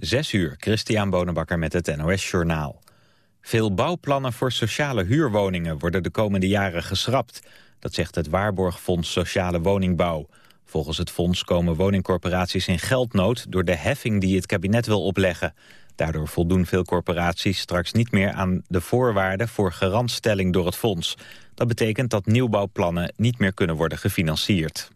Zes uur, Christian Bonenbakker met het NOS Journaal. Veel bouwplannen voor sociale huurwoningen worden de komende jaren geschrapt. Dat zegt het Waarborgfonds Sociale Woningbouw. Volgens het fonds komen woningcorporaties in geldnood... door de heffing die het kabinet wil opleggen. Daardoor voldoen veel corporaties straks niet meer aan de voorwaarden... voor garantstelling door het fonds. Dat betekent dat nieuwbouwplannen niet meer kunnen worden gefinancierd.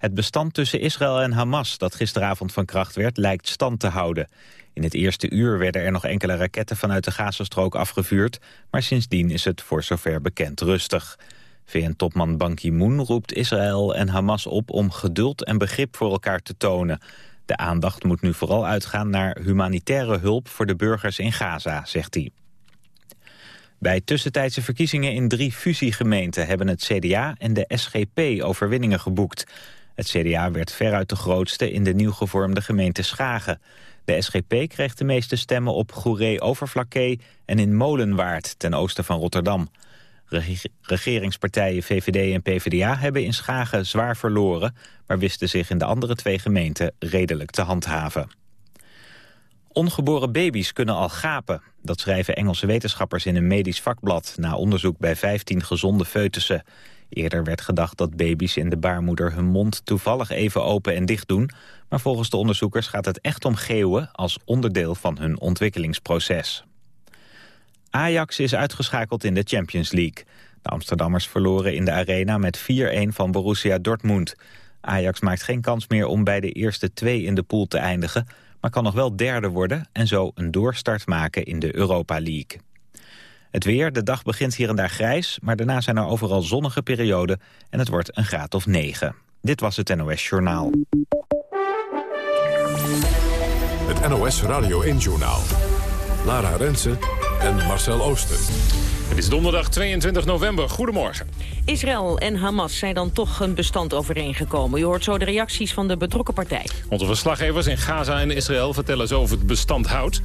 Het bestand tussen Israël en Hamas dat gisteravond van kracht werd lijkt stand te houden. In het eerste uur werden er nog enkele raketten vanuit de Gazastrook afgevuurd, maar sindsdien is het voor zover bekend rustig. VN-topman Ban Ki-moon roept Israël en Hamas op om geduld en begrip voor elkaar te tonen. De aandacht moet nu vooral uitgaan naar humanitaire hulp voor de burgers in Gaza, zegt hij. Bij tussentijdse verkiezingen in drie fusiegemeenten hebben het CDA en de SGP overwinningen geboekt. Het CDA werd veruit de grootste in de nieuw gevormde gemeente Schagen. De SGP kreeg de meeste stemmen op Goeree-Overflakkee en in Molenwaard ten oosten van Rotterdam. Regeringspartijen VVD en PvdA hebben in Schagen zwaar verloren... maar wisten zich in de andere twee gemeenten redelijk te handhaven. Ongeboren baby's kunnen al gapen. Dat schrijven Engelse wetenschappers in een medisch vakblad... na onderzoek bij 15 gezonde foetussen. Eerder werd gedacht dat baby's in de baarmoeder hun mond toevallig even open en dicht doen. Maar volgens de onderzoekers gaat het echt om geeuwen als onderdeel van hun ontwikkelingsproces. Ajax is uitgeschakeld in de Champions League. De Amsterdammers verloren in de arena met 4-1 van Borussia Dortmund. Ajax maakt geen kans meer om bij de eerste twee in de pool te eindigen... maar kan nog wel derde worden en zo een doorstart maken in de Europa League. Het weer, de dag begint hier en daar grijs... maar daarna zijn er overal zonnige perioden en het wordt een graad of 9. Dit was het NOS Journaal. Het NOS Radio 1 Journaal. Lara Rensen en Marcel Ooster. Is donderdag 22 november. Goedemorgen. Israël en Hamas zijn dan toch een bestand overeengekomen. Je hoort zo de reacties van de betrokken partij. Onze verslaggevers in Gaza en Israël vertellen zo of het bestand houdt.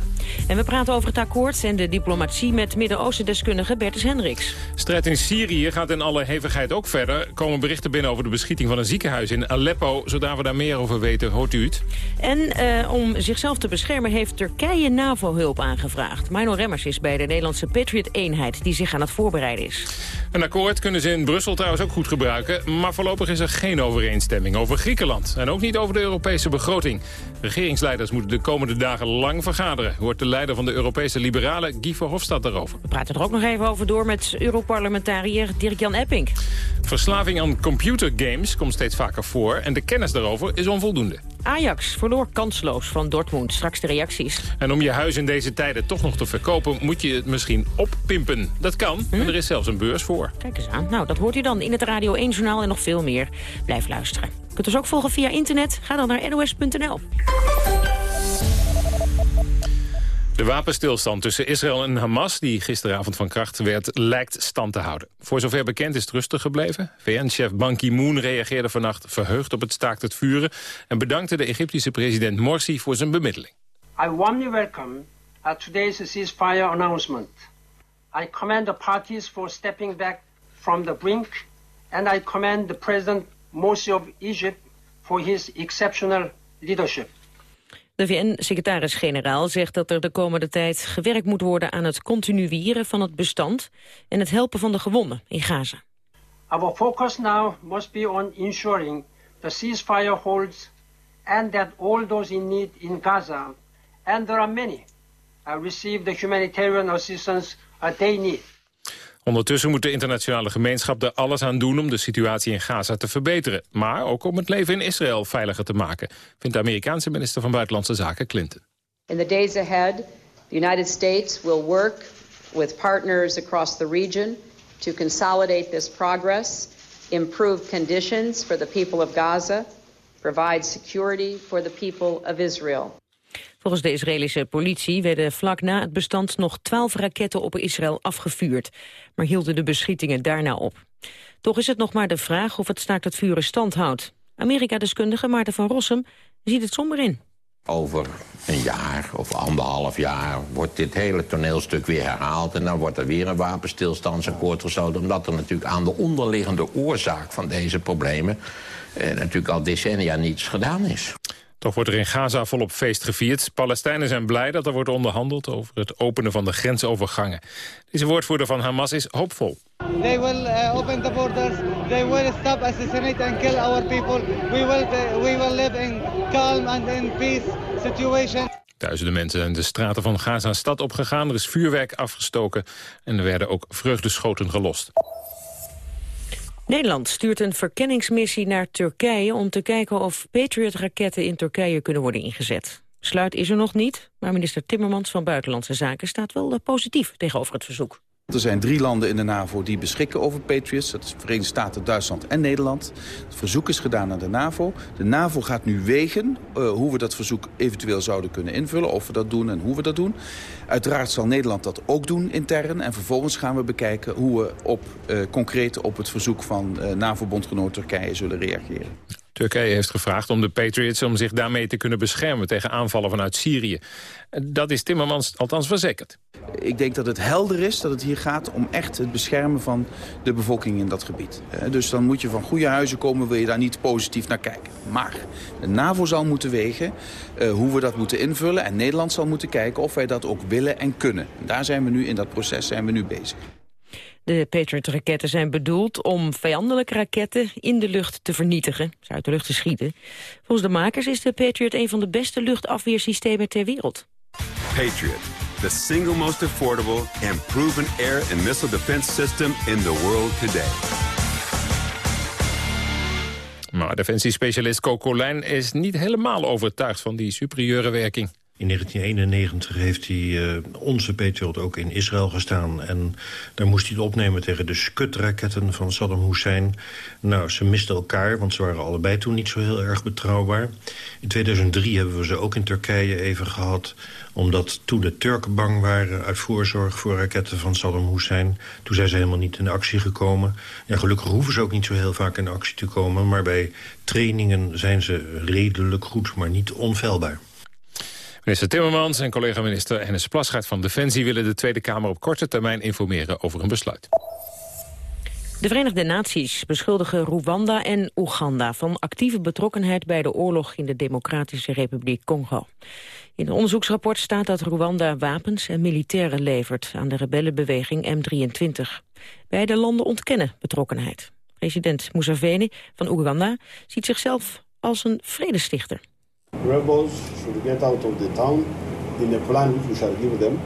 En we praten over het akkoord en de diplomatie met Midden-Oosten-deskundige Bertus Hendricks. Strijd in Syrië gaat in alle hevigheid ook verder. komen berichten binnen over de beschieting van een ziekenhuis in Aleppo. Zodra we daar meer over weten, hoort u het. En eh, om zichzelf te beschermen heeft Turkije NAVO-hulp aangevraagd. Mino Remmers is bij de Nederlandse Patriot-eenheid... die zich aan het voorbereiden is. Een akkoord kunnen ze in Brussel trouwens ook goed gebruiken. Maar voorlopig is er geen overeenstemming over Griekenland. En ook niet over de Europese begroting. Regeringsleiders moeten de komende dagen lang vergaderen. Hoort de leider van de Europese Liberalen, Guy Verhofstadt, daarover. We praten er ook nog even over door met Europarlementariër Dirk-Jan Epping. Verslaving aan computergames komt steeds vaker voor. En de kennis daarover is onvoldoende. Ajax verloor kansloos van Dortmund. Straks de reacties. En om je huis in deze tijden toch nog te verkopen... moet je het misschien oppimpen. Dat kan. Hm? En er is zelfs een beurs voor. Kijk eens aan. Nou, dat hoort u dan in het Radio 1-journaal en nog veel meer. Blijf luisteren. Je kunt ons ook volgen via internet. Ga dan naar nos.nl. De wapenstilstand tussen Israël en Hamas, die gisteravond van kracht werd, lijkt stand te houden. Voor zover bekend is het rustig gebleven. VN-chef Ban Ki-moon reageerde vannacht verheugd op het staakt het vuren... en bedankte de Egyptische president Morsi voor zijn bemiddeling. I warmly welcome today's ceasefire announcement. I commend the parties for stepping back from the brink... and I commend the president Morsi of Egypt for his exceptional leadership. De VN-secretaris-generaal zegt dat er de komende tijd gewerkt moet worden aan het continueren van het bestand en het helpen van de gewonden in Gaza. Our focus now must be on ensuring the ceasefire holds and that all those in need in Gaza, and there are many, receive the humanitarian assistance they need. Ondertussen moet de internationale gemeenschap er alles aan doen om de situatie in Gaza te verbeteren. Maar ook om het leven in Israël veiliger te maken, vindt de Amerikaanse minister van Buitenlandse Zaken Clinton. In the days ahead, the United States will work with partners across the region to consolidate this progress, improve conditions for the people of Gaza, provide security for the people of Israel. Volgens de Israëlische politie werden vlak na het bestand nog twaalf raketten op Israël afgevuurd, maar hielden de beschietingen daarna op. Toch is het nog maar de vraag of het staakt het vuren stand houdt. Amerika-deskundige Maarten van Rossum ziet het somber in. Over een jaar of anderhalf jaar wordt dit hele toneelstuk weer herhaald... en dan wordt er weer een wapenstilstandsakkoord gesloten... omdat er natuurlijk aan de onderliggende oorzaak van deze problemen... Eh, natuurlijk al decennia niets gedaan is. Toch wordt er in Gaza volop feest gevierd. Palestijnen zijn blij dat er wordt onderhandeld over het openen van de grensovergangen. Deze woordvoerder van Hamas is hoopvol. They will uh, open the borders. They will stop assassinate and kill our people. We will, uh, we will live in calm and in peace situation. Duizenden mensen zijn de straten van Gaza-stad opgegaan. Er is vuurwerk afgestoken en er werden ook vreugdeschoten gelost. Nederland stuurt een verkenningsmissie naar Turkije... om te kijken of Patriot-raketten in Turkije kunnen worden ingezet. Sluit is er nog niet, maar minister Timmermans van Buitenlandse Zaken... staat wel eh, positief tegenover het verzoek. Er zijn drie landen in de NAVO die beschikken over Patriots. Dat is de Verenigde Staten, Duitsland en Nederland. Het verzoek is gedaan aan de NAVO. De NAVO gaat nu wegen uh, hoe we dat verzoek eventueel zouden kunnen invullen. Of we dat doen en hoe we dat doen. Uiteraard zal Nederland dat ook doen intern. En vervolgens gaan we bekijken hoe we op, uh, concreet op het verzoek van uh, NAVO-bondgenoot Turkije zullen reageren. Turkije heeft gevraagd om de Patriots om zich daarmee te kunnen beschermen tegen aanvallen vanuit Syrië. Dat is Timmermans althans verzekerd. Ik denk dat het helder is dat het hier gaat om echt het beschermen van de bevolking in dat gebied. Dus dan moet je van goede huizen komen, wil je daar niet positief naar kijken. Maar de NAVO zal moeten wegen uh, hoe we dat moeten invullen. En Nederland zal moeten kijken of wij dat ook willen en kunnen. En daar zijn we nu in dat proces zijn we nu bezig. De Patriot-raketten zijn bedoeld om vijandelijke raketten in de lucht te vernietigen, ze uit de lucht te schieten. Volgens de makers is de Patriot een van de beste luchtafweersystemen ter wereld. Patriot, the single most affordable and proven air and missile defense system in the world today. Maar defensiespecialist Coco Lijn is niet helemaal overtuigd van die superieure werking. In 1991 heeft hij uh, onze Patriot ook in Israël gestaan. En daar moest hij het opnemen tegen de Scud-raketten van Saddam Hussein. Nou, ze misten elkaar, want ze waren allebei toen niet zo heel erg betrouwbaar. In 2003 hebben we ze ook in Turkije even gehad... omdat toen de Turken bang waren uit voorzorg voor raketten van Saddam Hussein... toen zijn ze helemaal niet in actie gekomen. Ja, gelukkig hoeven ze ook niet zo heel vaak in actie te komen... maar bij trainingen zijn ze redelijk goed, maar niet onfeilbaar. Minister Timmermans en collega-minister Hennis Plasgaard van Defensie... willen de Tweede Kamer op korte termijn informeren over een besluit. De Verenigde Naties beschuldigen Rwanda en Oeganda... van actieve betrokkenheid bij de oorlog in de Democratische Republiek Congo. In een onderzoeksrapport staat dat Rwanda wapens en militairen levert... aan de rebellenbeweging M23. Beide landen ontkennen betrokkenheid. President Museveni van Oeganda ziet zichzelf als een vredestichter. Rebels should get out of the town in a plan which we shall give them.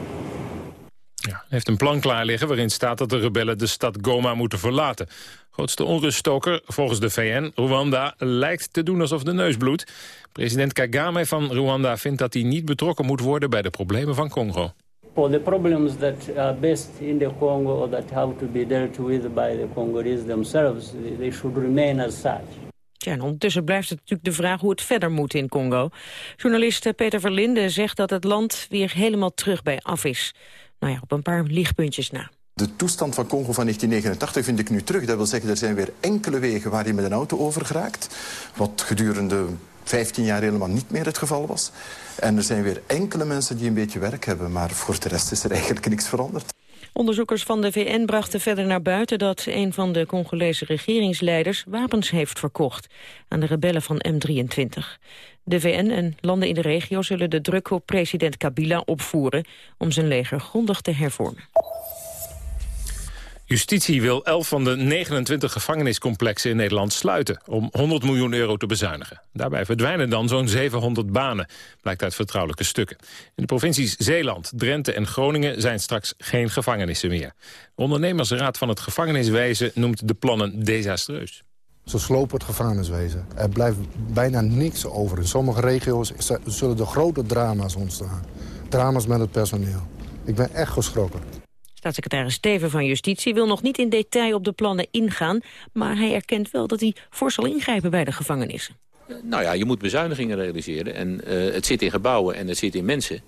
Ja, hij heeft een plan klaar liggen waarin staat dat de rebellen de stad Goma moeten verlaten. Grootste onruststoker, volgens de VN, Rwanda, lijkt te doen alsof de neus bloedt. President Kagame van Rwanda vindt dat hij niet betrokken moet worden bij de problemen van Congo. For the problems that are based in the Congo or that have to be dealt with by the Congolese themselves, they should remain as such. Ja, en ondertussen blijft het natuurlijk de vraag hoe het verder moet in Congo. Journalist Peter Verlinde zegt dat het land weer helemaal terug bij af is. Nou ja, op een paar lichtpuntjes na. De toestand van Congo van 1989 vind ik nu terug. Dat wil zeggen, er zijn weer enkele wegen waar je met een auto over geraakt. Wat gedurende 15 jaar helemaal niet meer het geval was. En er zijn weer enkele mensen die een beetje werk hebben. Maar voor de rest is er eigenlijk niks veranderd. Onderzoekers van de VN brachten verder naar buiten dat een van de Congolese regeringsleiders wapens heeft verkocht aan de rebellen van M23. De VN en landen in de regio zullen de druk op president Kabila opvoeren om zijn leger grondig te hervormen. Justitie wil 11 van de 29 gevangeniscomplexen in Nederland sluiten... om 100 miljoen euro te bezuinigen. Daarbij verdwijnen dan zo'n 700 banen, blijkt uit vertrouwelijke stukken. In de provincies Zeeland, Drenthe en Groningen zijn straks geen gevangenissen meer. De ondernemersraad van het gevangeniswezen noemt de plannen desastreus. Ze slopen het gevangeniswezen. Er blijft bijna niks over. In sommige regio's zullen er grote drama's ontstaan. Drama's met het personeel. Ik ben echt geschrokken. Staatssecretaris Steven van Justitie wil nog niet in detail op de plannen ingaan... maar hij erkent wel dat hij voor zal ingrijpen bij de gevangenissen. Nou ja, je moet bezuinigingen realiseren. En uh, het zit in gebouwen en het zit in mensen.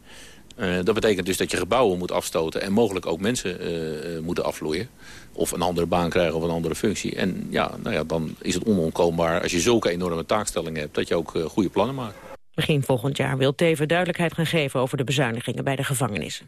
Uh, dat betekent dus dat je gebouwen moet afstoten... en mogelijk ook mensen uh, moeten afvloeien. Of een andere baan krijgen of een andere functie. En ja, nou ja, dan is het onontkoombaar als je zulke enorme taakstellingen hebt... dat je ook goede plannen maakt. Begin volgend jaar wil Teven duidelijkheid gaan geven... over de bezuinigingen bij de gevangenissen.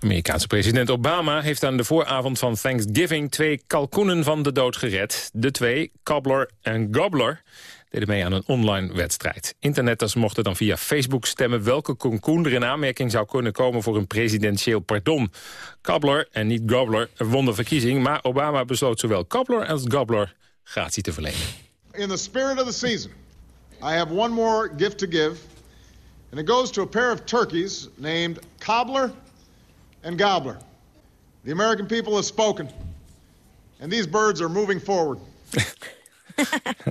Amerikaanse president Obama heeft aan de vooravond van Thanksgiving twee kalkoenen van de dood gered. De twee, Cobbler en Gobbler, deden mee aan een online wedstrijd. Internetters mochten dan via Facebook stemmen welke concoon er in aanmerking zou kunnen komen voor een presidentieel pardon. Kabler en niet Gobler won de verkiezing, maar Obama besloot zowel Kabler als Gobler gratie te verlenen. In the spirit of the season, I have one more gift to give. And it goes to a pair of turkeys named Cobbler and Gobbler. The American people have spoken. And these birds are moving forward.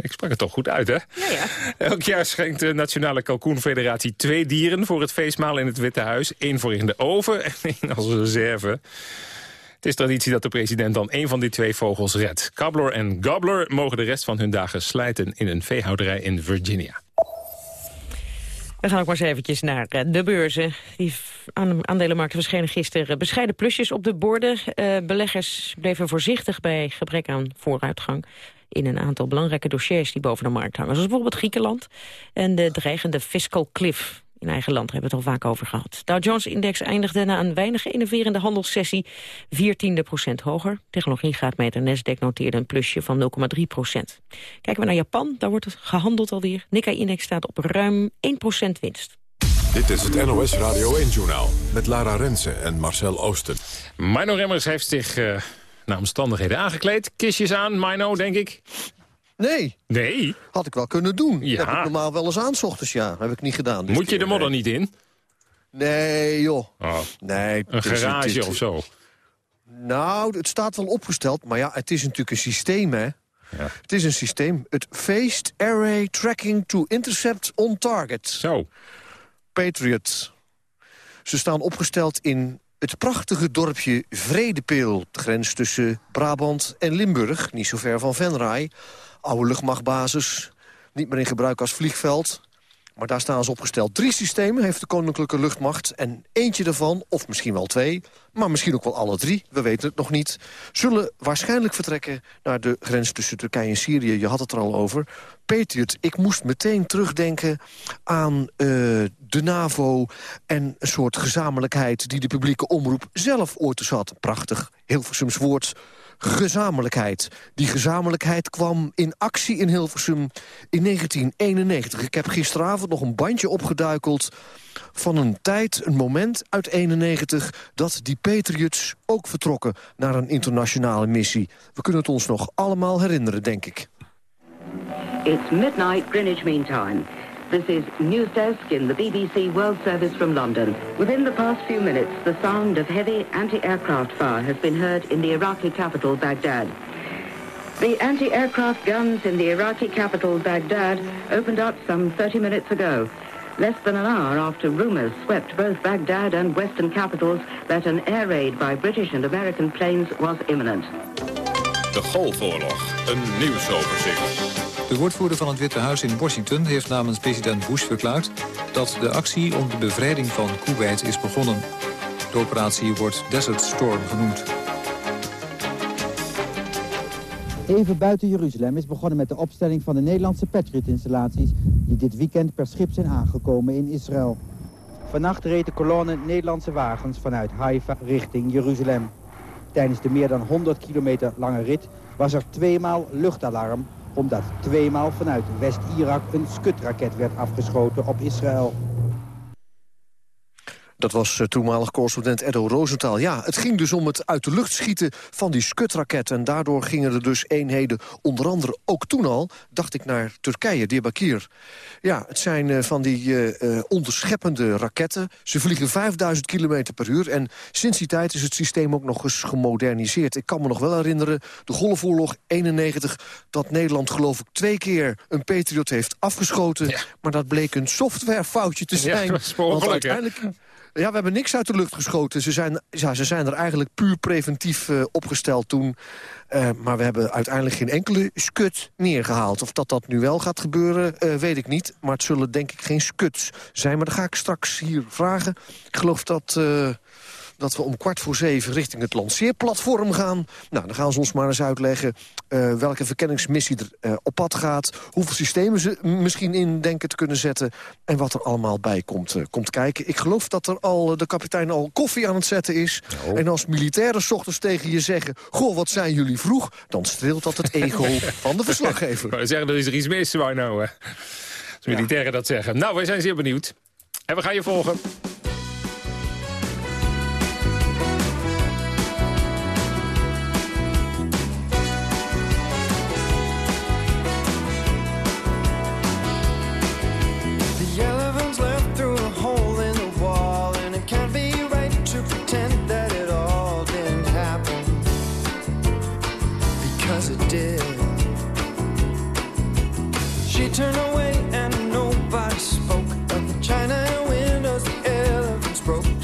Ik sprak het toch goed uit, hè? Ja, ja. Elk jaar schenkt de Nationale Kalkoenfederatie twee dieren... voor het feestmaal in het Witte Huis. Eén voor in de oven en één als reserve. Het is traditie dat de president dan één van die twee vogels redt. Cobbler en Gobbler mogen de rest van hun dagen slijten... in een veehouderij in Virginia. We gaan ook maar eens eventjes naar eh, de beurzen. Die aan aandelenmarkten verschenen gisteren bescheiden plusjes op de borden. Uh, beleggers bleven voorzichtig bij gebrek aan vooruitgang in een aantal belangrijke dossiers die boven de markt hangen. Zoals bijvoorbeeld Griekenland en de dreigende fiscal cliff in eigen land hebben we het al vaak over gehad. Dow Jones-index eindigde na een weinig innoverende handelssessie 14 procent hoger. Technologiegraadmeter Nasdaq noteerde een plusje van 0,3 procent. Kijken we naar Japan, daar wordt het gehandeld alweer. Nikkei-index staat op ruim 1 procent winst. Dit is het NOS Radio 1-journaal met Lara Rensen en Marcel Oosten. Mino Remmers heeft zich uh, naar omstandigheden aangekleed. Kistjes aan, Mino, denk ik. Nee. Nee? Had ik wel kunnen doen. Ja. Heb ik normaal wel eens aan, s ochtends, ja. Heb ik niet gedaan. Dus Moet je de modder niet in? Nee, joh. Oh. Nee. Een garage of zo? Nou, het staat wel opgesteld. Maar ja, het is natuurlijk een systeem, hè. Ja. Het is een systeem. Het Phased Array Tracking to Intercept on Target. Zo. Patriot. Ze staan opgesteld in het prachtige dorpje Vredepeel. De grens tussen Brabant en Limburg, niet zo ver van Venray. Oude luchtmachtbasis, niet meer in gebruik als vliegveld. Maar daar staan ze opgesteld. Drie systemen heeft de Koninklijke Luchtmacht. En eentje daarvan, of misschien wel twee... maar misschien ook wel alle drie, we weten het nog niet... zullen waarschijnlijk vertrekken naar de grens tussen Turkije en Syrië. Je had het er al over. Patriot, ik moest meteen terugdenken aan uh, de NAVO... en een soort gezamenlijkheid die de publieke omroep zelf ooit eens had. Prachtig, Hilversums woord gezamenlijkheid. Die gezamenlijkheid kwam in actie in Hilversum in 1991. Ik heb gisteravond nog een bandje opgeduikeld van een tijd, een moment uit 91... dat die Patriots ook vertrokken naar een internationale missie. We kunnen het ons nog allemaal herinneren, denk ik. It's midnight Greenwich Mean Time. This is News Desk in the BBC World Service from London. Within the past few minutes, the sound of heavy anti-aircraft fire has been heard in the Iraqi capital, Baghdad. The anti-aircraft guns in the Iraqi capital, Baghdad, opened up some 30 minutes ago. Less than an hour after rumors swept both Baghdad and western capitals that an air raid by British and American planes was imminent. De Golfoorlog, een nieuwsoverzicht. De woordvoerder van het Witte Huis in Washington heeft namens president Bush verklaard... dat de actie om de bevrijding van Kuwait is begonnen. De operatie wordt Desert Storm genoemd. Even buiten Jeruzalem is begonnen met de opstelling van de Nederlandse Patriot-installaties... die dit weekend per schip zijn aangekomen in Israël. Vannacht reed de kolonne Nederlandse wagens vanuit Haifa richting Jeruzalem. Tijdens de meer dan 100 kilometer lange rit was er tweemaal luchtalarm omdat tweemaal vanuit West-Irak een skutraket werd afgeschoten op Israël. Dat was uh, toenmalig correspondent Edo Rosenthal. Ja, het ging dus om het uit de lucht schieten van die skutraket. En daardoor gingen er dus eenheden, onder andere ook toen al... dacht ik naar Turkije, Diyarbakir. Ja, het zijn uh, van die uh, onderscheppende raketten. Ze vliegen 5000 km per uur. En sinds die tijd is het systeem ook nog eens gemoderniseerd. Ik kan me nog wel herinneren, de Golfoorlog 91... dat Nederland geloof ik twee keer een Patriot heeft afgeschoten. Ja. Maar dat bleek een softwarefoutje te zijn. Ja, dat is want uiteindelijk... Ja, we hebben niks uit de lucht geschoten. Ze zijn, ja, ze zijn er eigenlijk puur preventief uh, opgesteld toen. Uh, maar we hebben uiteindelijk geen enkele skut neergehaald. Of dat dat nu wel gaat gebeuren, uh, weet ik niet. Maar het zullen denk ik geen skuts zijn. Maar dat ga ik straks hier vragen. Ik geloof dat dat we om kwart voor zeven richting het lanceerplatform gaan. Nou, dan gaan ze ons maar eens uitleggen uh, welke verkenningsmissie er uh, op pad gaat. Hoeveel systemen ze misschien in denken te kunnen zetten. En wat er allemaal bij komt, uh, komt kijken. Ik geloof dat er al de kapitein al koffie aan het zetten is. Oh. En als militairen s ochtends tegen je zeggen... Goh, wat zijn jullie vroeg? Dan streelt dat het ego van de verslaggever. We zeggen, er is er iets mis, waar nou... Als militairen dat zeggen. Nou, wij zijn zeer benieuwd. En we gaan je volgen.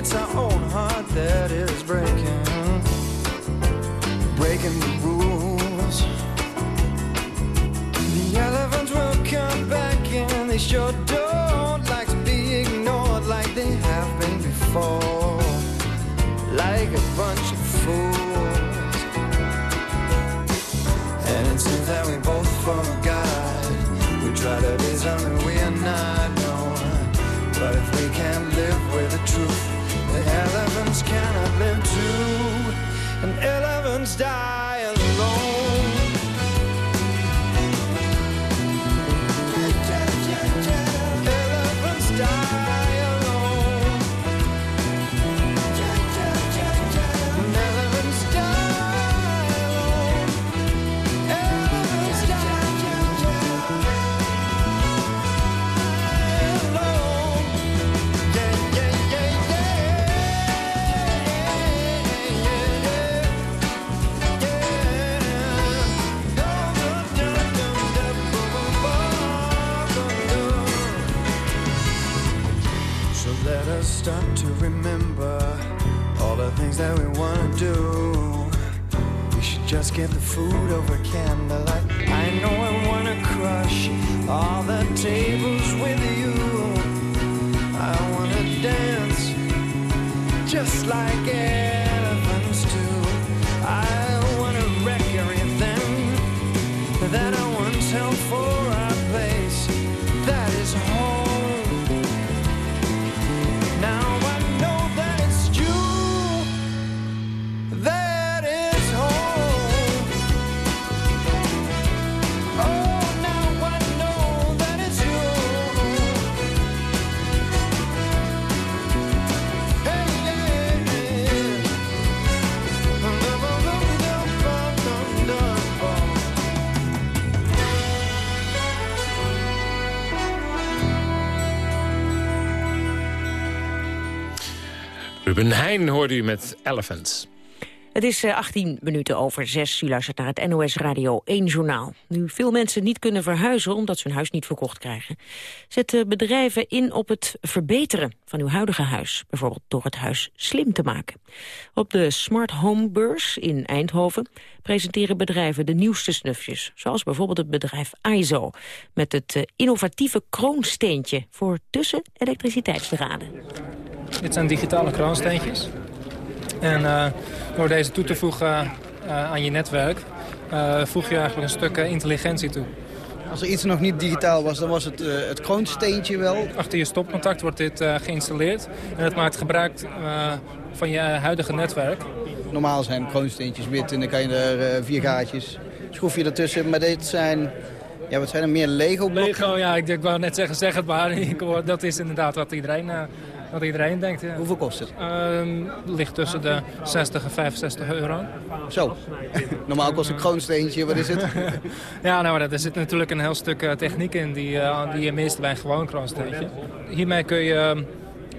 It's our own heart that is elephants Ruben Heijn hoorde u met Elephants. Het is eh, 18 minuten over 6. U luistert naar het NOS Radio 1 Journaal. Nu veel mensen niet kunnen verhuizen omdat ze hun huis niet verkocht krijgen... zetten bedrijven in op het verbeteren van uw huidige huis. Bijvoorbeeld door het huis slim te maken. Op de Smart Home Beurs in Eindhoven presenteren bedrijven de nieuwste snufjes. Zoals bijvoorbeeld het bedrijf ISO. Met het eh, innovatieve kroonsteentje voor tussen elektriciteitsdraden. Dit zijn digitale kroonsteentjes. En eh, door deze toe te voegen eh, aan je netwerk... eh, voeg je eigenlijk een stuk intelligentie toe. Als er iets nog niet digitaal was, dan was het eh, het kroonsteentje wel. Achter je stopcontact wordt dit geïnstalleerd. En het maakt gebruik van je huidige netwerk. Normaal zijn kroonsteentjes wit en dan kan je er vier gaatjes, schroef je ertussen. Maar dit zijn, ja wat zijn er meer Lego blokken? Lego, ja, ik, ik wou net zeggen, zeg het maar. Dat is inderdaad wat iedereen eh, wat iedereen denkt. Ja. Hoeveel kost het? Ehm, ligt tussen de 60 en 65 euro. Zo. Normaal kost een kroonsteentje, wat is het? ja, nou, er zit natuurlijk een heel stuk uh, techniek in die, uh, die je mist bij een gewoon kroonsteentje. Hiermee kun je uh,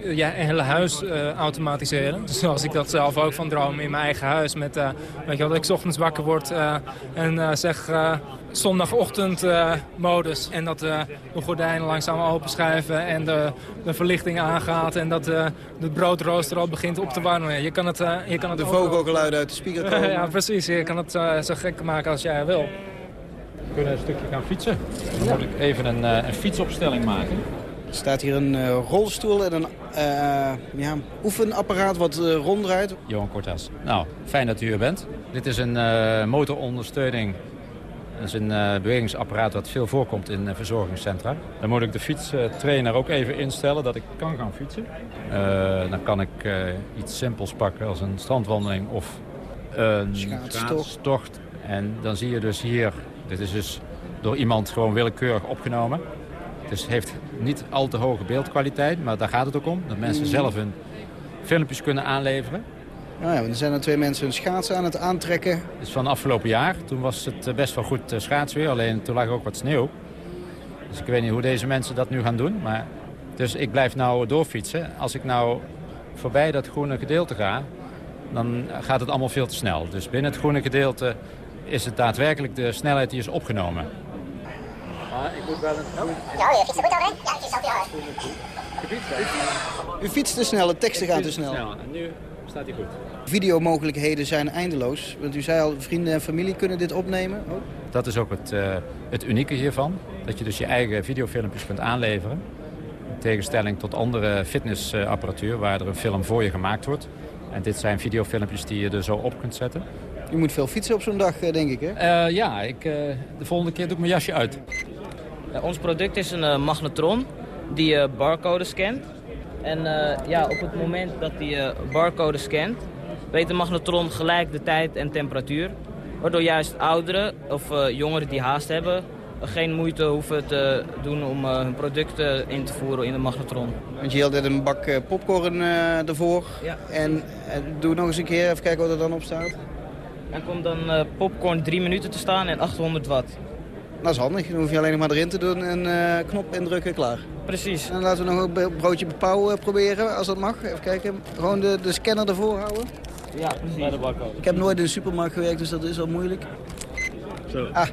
je hele huis automatiseren. Dus zoals ik dat zelf ook van droom in mijn eigen huis. Met, weet je, dat ik ochtends wakker word en zeg zondagochtend modus. En dat de gordijnen langzaam openschuiven en de, de verlichting aangaat. En dat de broodrooster al begint op te warmen. Je kan het, je kan het de vogelgeluiden uit de spiegel komen. ja, precies. Je kan het zo gek maken als jij wil. We kunnen een stukje gaan fietsen. Dan moet ik even een, een fietsopstelling maken. Er staat hier een uh, rolstoel en een uh, ja, oefenapparaat wat uh, ronddraait. Johan Cortes. Nou, fijn dat u hier bent. Dit is een motorondersteuning. Dat is een bewegingsapparaat wat veel voorkomt in verzorgingscentra. Dan moet ik de fietstrainer ook even instellen dat ik kan gaan fietsen. dan kan ik iets simpels pakken als een strandwandeling of een schaatstocht. En dan zie je dus hier, dit is dus door iemand gewoon willekeurig opgenomen. Dus het heeft niet al te hoge beeldkwaliteit, maar daar gaat het ook om. Dat mensen zelf hun filmpjes kunnen aanleveren. Nou ja, er zijn er twee mensen hun schaatsen aan het aantrekken. Het is van afgelopen jaar. Toen was het best wel goed schaatsweer, alleen toen lag ook wat sneeuw. Dus ik weet niet hoe deze mensen dat nu gaan doen. Maar... Dus ik blijf nou doorfietsen. Als ik nou voorbij dat groene gedeelte ga, dan gaat het allemaal veel te snel. Dus binnen het groene gedeelte is het daadwerkelijk de snelheid die is opgenomen. Maar ik moet wel een... Ja, je fietst goed al, hè? Ja, ik fiets U fietst te snel, de teksten gaan te snel. En nu staat hij goed. Videomogelijkheden zijn eindeloos. Want u zei al, vrienden en familie kunnen dit opnemen. Oh. Dat is ook het, uh, het unieke hiervan. Dat je dus je eigen videofilmpjes kunt aanleveren. In tegenstelling tot andere fitnessapparatuur waar er een film voor je gemaakt wordt. En dit zijn videofilmpjes die je er zo op kunt zetten. U moet veel fietsen op zo'n dag, denk ik, hè? Uh, ja, ik, uh, de volgende keer doe ik mijn jasje uit. Ja, ons product is een uh, magnetron die uh, barcode scant. En ja, op het moment dat die barcode scant, weet de magnetron gelijk de tijd en temperatuur. Waardoor juist ouderen of jongeren die haast hebben geen moeite hoeven te doen om hun producten in te voeren in de magnetron. Want je had een bak popcorn ervoor. Ja. En doe nog eens een keer, even kijken wat er dan op staat. Er komt dan popcorn 3 minuten te staan en 800 watt. Dat is handig. Dan hoef je alleen nog maar erin te doen en uh, knop indrukken, klaar. Precies. En dan laten we nog een broodje bepauw proberen, als dat mag. Even kijken. Gewoon de, de scanner ervoor houden. Ja, precies. Ik heb nooit in de supermarkt gewerkt, dus dat is al moeilijk. Zo. Ah,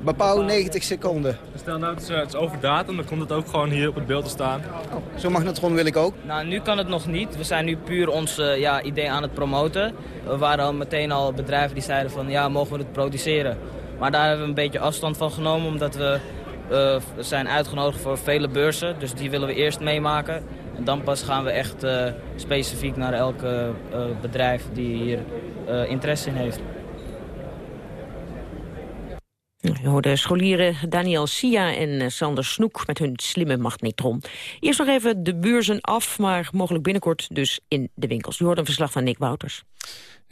bepauw 90 seconden. Stel nou, het is, het is over datum, dan komt het ook gewoon hier op het beeld te staan. Oh, Zo'n magnetron wil ik ook. Nou, nu kan het nog niet. We zijn nu puur ons uh, ja, idee aan het promoten. We waren al meteen al bedrijven die zeiden van, ja, mogen we het produceren? Maar daar hebben we een beetje afstand van genomen, omdat we uh, zijn uitgenodigd voor vele beurzen. Dus die willen we eerst meemaken. En dan pas gaan we echt uh, specifiek naar elke uh, bedrijf die hier interesse in heeft. Je hoorde scholieren Daniel Sia en Sander Snoek met hun slimme magnetron. Eerst nog even de beurzen af, maar mogelijk binnenkort dus in de winkels. U hoort een verslag van Nick Wouters.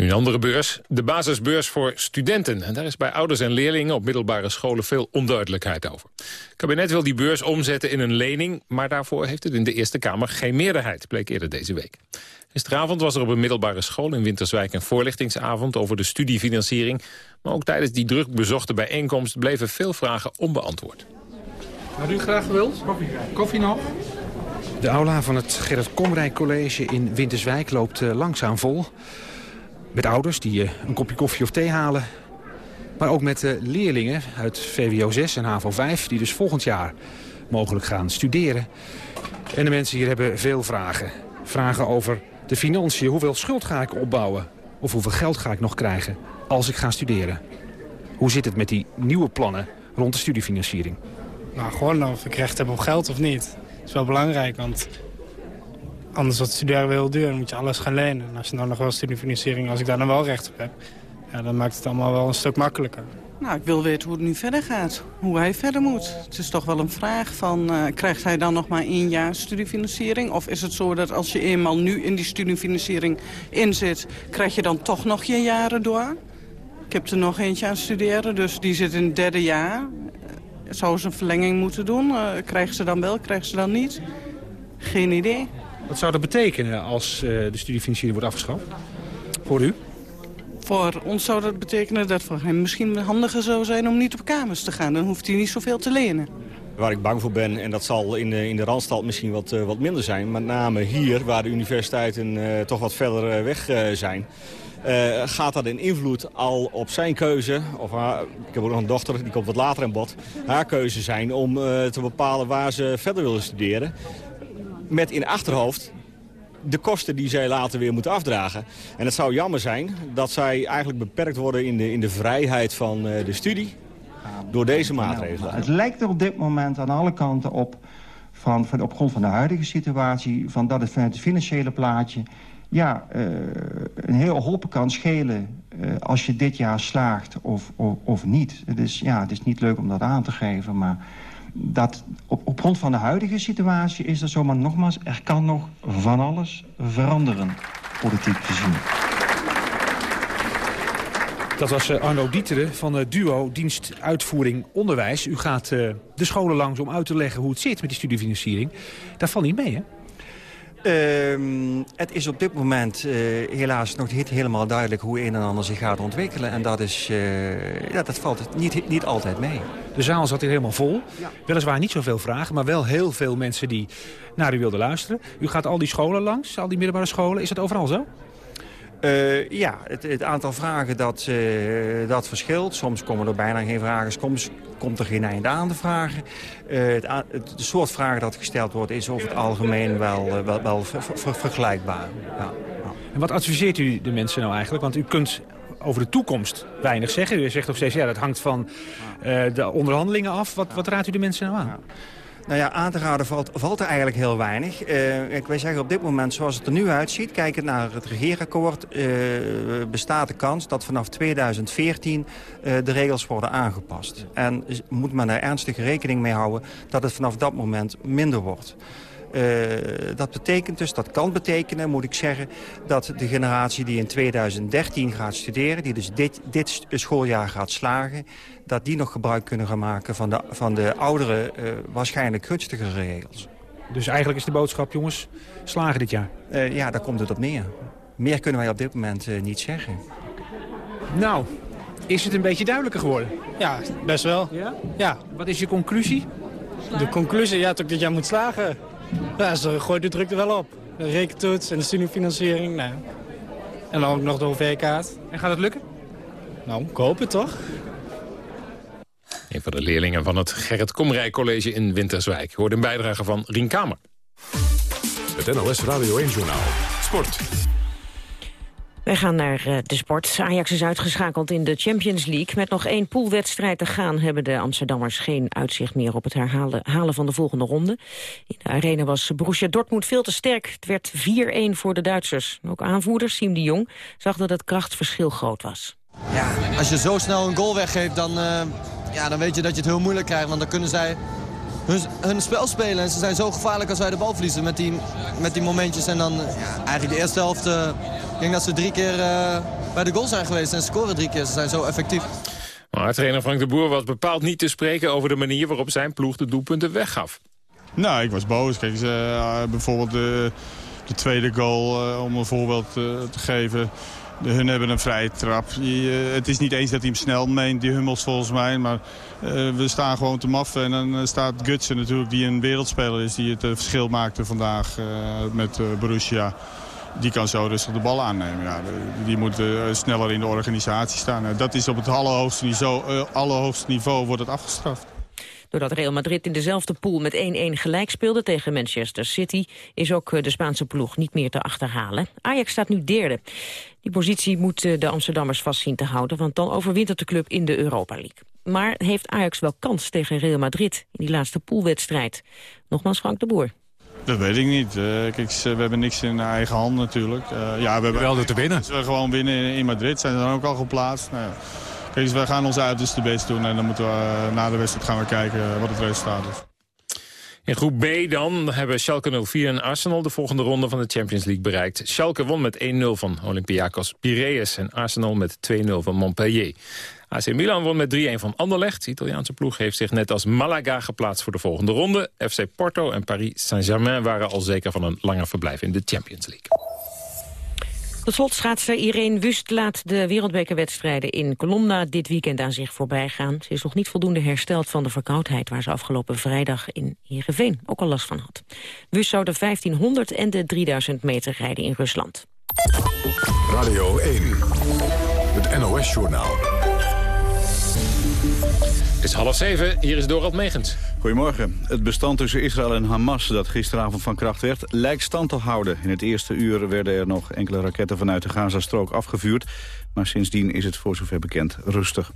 Nu een andere beurs, de basisbeurs voor studenten. En daar is bij ouders en leerlingen op middelbare scholen veel onduidelijkheid over. Het kabinet wil die beurs omzetten in een lening... maar daarvoor heeft het in de Eerste Kamer geen meerderheid, bleek eerder deze week. Gisteravond was er op een middelbare school in Winterswijk... een voorlichtingsavond over de studiefinanciering. Maar ook tijdens die druk bezochte bijeenkomst bleven veel vragen onbeantwoord. Wat u graag wilt? Koffie, Koffie nog? De aula van het Gerrit Komrijk College in Winterswijk loopt uh, langzaam vol. Met ouders die uh, een kopje koffie of thee halen. Maar ook met uh, leerlingen uit VWO 6 en HAVO 5... die dus volgend jaar mogelijk gaan studeren. En de mensen hier hebben veel vragen. Vragen over de financiën. Hoeveel schuld ga ik opbouwen? Of hoeveel geld ga ik nog krijgen als ik ga studeren? Hoe zit het met die nieuwe plannen rond de studiefinanciering? Nou, gewoon of ik recht heb op geld of niet. Dat is wel belangrijk, want anders wat studeren weer heel duur. Dan moet je alles gaan lenen. En als je nou nog wel studiefinanciering, als ik daar dan wel recht op heb... Ja, dan maakt het allemaal wel een stuk makkelijker. Nou, ik wil weten hoe het nu verder gaat. Hoe hij verder moet. Het is toch wel een vraag van... Uh, krijgt hij dan nog maar één jaar studiefinanciering? Of is het zo dat als je eenmaal nu in die studiefinanciering inzit... krijg je dan toch nog je jaren door? Ik heb er nog eentje aan studeren, dus die zit in het derde jaar. Zou ze een verlenging moeten doen? Uh, krijgen ze dan wel, krijgen ze dan niet? Geen idee. Wat zou dat betekenen als uh, de studiefinanciering wordt afgeschaft? Voor u? Voor ons zou dat betekenen dat voor hem misschien handiger zou zijn om niet op kamers te gaan. Dan hoeft hij niet zoveel te lenen. Waar ik bang voor ben, en dat zal in de, in de Randstad misschien wat, uh, wat minder zijn... met name hier, waar de universiteiten uh, toch wat verder weg zijn... Uh, gaat dat in invloed al op zijn keuze, of haar, ik heb ook nog een dochter, die komt wat later in bod, haar keuze zijn om uh, te bepalen waar ze verder willen studeren. Met in achterhoofd de kosten die zij later weer moeten afdragen. En het zou jammer zijn dat zij eigenlijk beperkt worden in de, in de vrijheid van uh, de studie door deze maatregelen. Het lijkt er op dit moment aan alle kanten op, van, van, op grond van de huidige situatie... Van dat het vanuit het financiële plaatje ja, uh, een heel hoop kan schelen uh, als je dit jaar slaagt of, of, of, niet. Het is, ja, het is niet leuk om dat aan te geven, maar dat op, op grond van de huidige situatie is dat zomaar nogmaals... er kan nog van alles veranderen, politiek gezien. Dat was Arno Dieteren van het duo Dienst Uitvoering Onderwijs. U gaat uh, de scholen langs om uit te leggen hoe het zit met die studiefinanciering. Daar valt niet mee, hè? Uh, het is op dit moment uh, helaas nog niet helemaal duidelijk hoe een en ander zich gaat ontwikkelen. En dat, is, uh, ja, dat valt niet, niet altijd mee. De zaal zat hier helemaal vol. Ja. Weliswaar niet zoveel vragen, maar wel heel veel mensen die naar u wilden luisteren. U gaat al die scholen langs, al die middelbare scholen. Is dat overal zo? Uh, ja, het, het, aantal vragen dat, uh, dat verschilt. Soms komen er bijna geen vragen, soms komt er geen einde aan de vragen. Uh, het, het, de soort vragen dat gesteld wordt is over het algemeen wel, wel, wel ver, ver, vergelijkbaar. Ja. En wat adviseert u de mensen nou eigenlijk? Want u kunt over de toekomst weinig zeggen. U zegt nog steeds, ja, dat hangt van de onderhandelingen af. Wat, wat raadt u de mensen nou aan? Ja. Nou ja, aan te raden valt, valt er eigenlijk heel weinig. Uh, ik wil zeggen, op dit moment, zoals het er nu uitziet... kijkend naar het regeerakkoord... Uh, bestaat de kans dat vanaf 2014 uh, de regels worden aangepast. En moet men er ernstig rekening mee houden... dat het vanaf dat moment minder wordt. Uh, dat betekent dus, dat kan betekenen, moet ik zeggen... dat de generatie die in 2013 gaat studeren... die dus dit, dit schooljaar gaat slagen... dat die nog gebruik kunnen gaan maken van de, van de oudere, uh, waarschijnlijk gunstigere regels. Dus eigenlijk is de boodschap, jongens, slagen dit jaar? Uh, ja, daar komt het op neer. Meer kunnen wij op dit moment niet zeggen. Nou, is het een beetje duidelijker geworden? Ja, best wel. Ja? Ja. Wat is je conclusie? De conclusie, ja, dat ik dit jaar moet slagen. Ja, ze gooit de druk er wel op. De rekentoets en de studiefinanciering. Nou. En dan ook nog de OV-kaart. En gaat het lukken? Nou, ik hoop het toch. Een van de leerlingen van het Gerrit Komrij College in Winterswijk. hoort een bijdrage van Rien Kamer. Het NOS Radio 1 Journaal. Sport. Wij gaan naar uh, de sport. Ajax is uitgeschakeld in de Champions League. Met nog één poolwedstrijd te gaan hebben de Amsterdammers geen uitzicht meer op het herhalen, halen van de volgende ronde. In de arena was Borussia Dortmund veel te sterk. Het werd 4-1 voor de Duitsers. Ook aanvoerder Siem de Jong zag dat het krachtverschil groot was. Ja, als je zo snel een goal weggeeft, dan, uh, ja, dan weet je dat je het heel moeilijk krijgt. Want dan kunnen zij hun, hun spel spelen. En ze zijn zo gevaarlijk als wij de bal verliezen met die, met die momentjes. En dan ja, eigenlijk de eerste helft... Uh, ik denk dat ze drie keer uh, bij de goal zijn geweest en scoren drie keer. Ze zijn zo effectief. Maar trainer Frank de Boer was bepaald niet te spreken over de manier waarop zijn ploeg de doelpunten weggaf. Nou, ik was boos. Kijk, ze, uh, bijvoorbeeld de, de, tweede goal, uh, om een voorbeeld te geven. De, hun hebben een vrije trap. Je, het is niet eens dat hij hem snel meent, die Hummels volgens mij. Maar we staan gewoon te maffen. En dan staat Gutsen natuurlijk, die een wereldspeler is... die het verschil maakte vandaag met Borussia die kan zo rustig de bal aannemen. Ja, die moet sneller in de organisatie staan. Uh, dat is op het allerhoogste niveau, allerhoogste niveau wordt het afgestraft. Doordat Real Madrid in dezelfde pool met 1-1 gelijk speelde tegen Manchester City... is ook de Spaanse ploeg niet meer te achterhalen. Ajax staat nu derde. Die positie moet de Amsterdammers vast zien te houden... want dan overwintert de club in de Europa League. Maar heeft Ajax wel kans tegen Real Madrid in die laatste poolwedstrijd? Nogmaals Frank de Boer. Dat weet ik niet. Uh, kijk, we hebben niks in eigen hand natuurlijk. Uh, ja, we hebben wel door te winnen. Als we gewoon winnen in, in Madrid zijn ze dan ook al geplaatst. Nou ja. Kijk, dus wij gaan ons uiterste best doen en dan moeten we uh, na de wedstrijd gaan we kijken wat het resultaat is. In groep B dan hebben Schalke 04 en Arsenal de volgende ronde van de Champions League bereikt. Schalke won met 1-0 van Olympiakos Piraeus en Arsenal met 2-0 van Montpellier. AC Milan won met 3-1 van Anderlecht. De Italiaanse ploeg heeft zich net als Malaga geplaatst voor de volgende ronde. FC Porto en Paris Saint-Germain waren al zeker van een langer verblijf in de Champions League. Tot slot schaatster Irene Wust laat de wereldbekerwedstrijden in Colomna dit weekend aan zich voorbij gaan. Ze is nog niet voldoende hersteld van de verkoudheid waar ze afgelopen vrijdag in Heerenveen ook al last van had. Wust zou de 1500 en de 3000 meter rijden in Rusland. Radio 1, het NOS-journaal. Het is half zeven, hier is Dorald Megens. Goedemorgen. Het bestand tussen Israël en Hamas dat gisteravond van kracht werd... lijkt stand te houden. In het eerste uur werden er nog enkele raketten vanuit de Gazastrook afgevuurd. Maar sindsdien is het voor zover bekend rustig.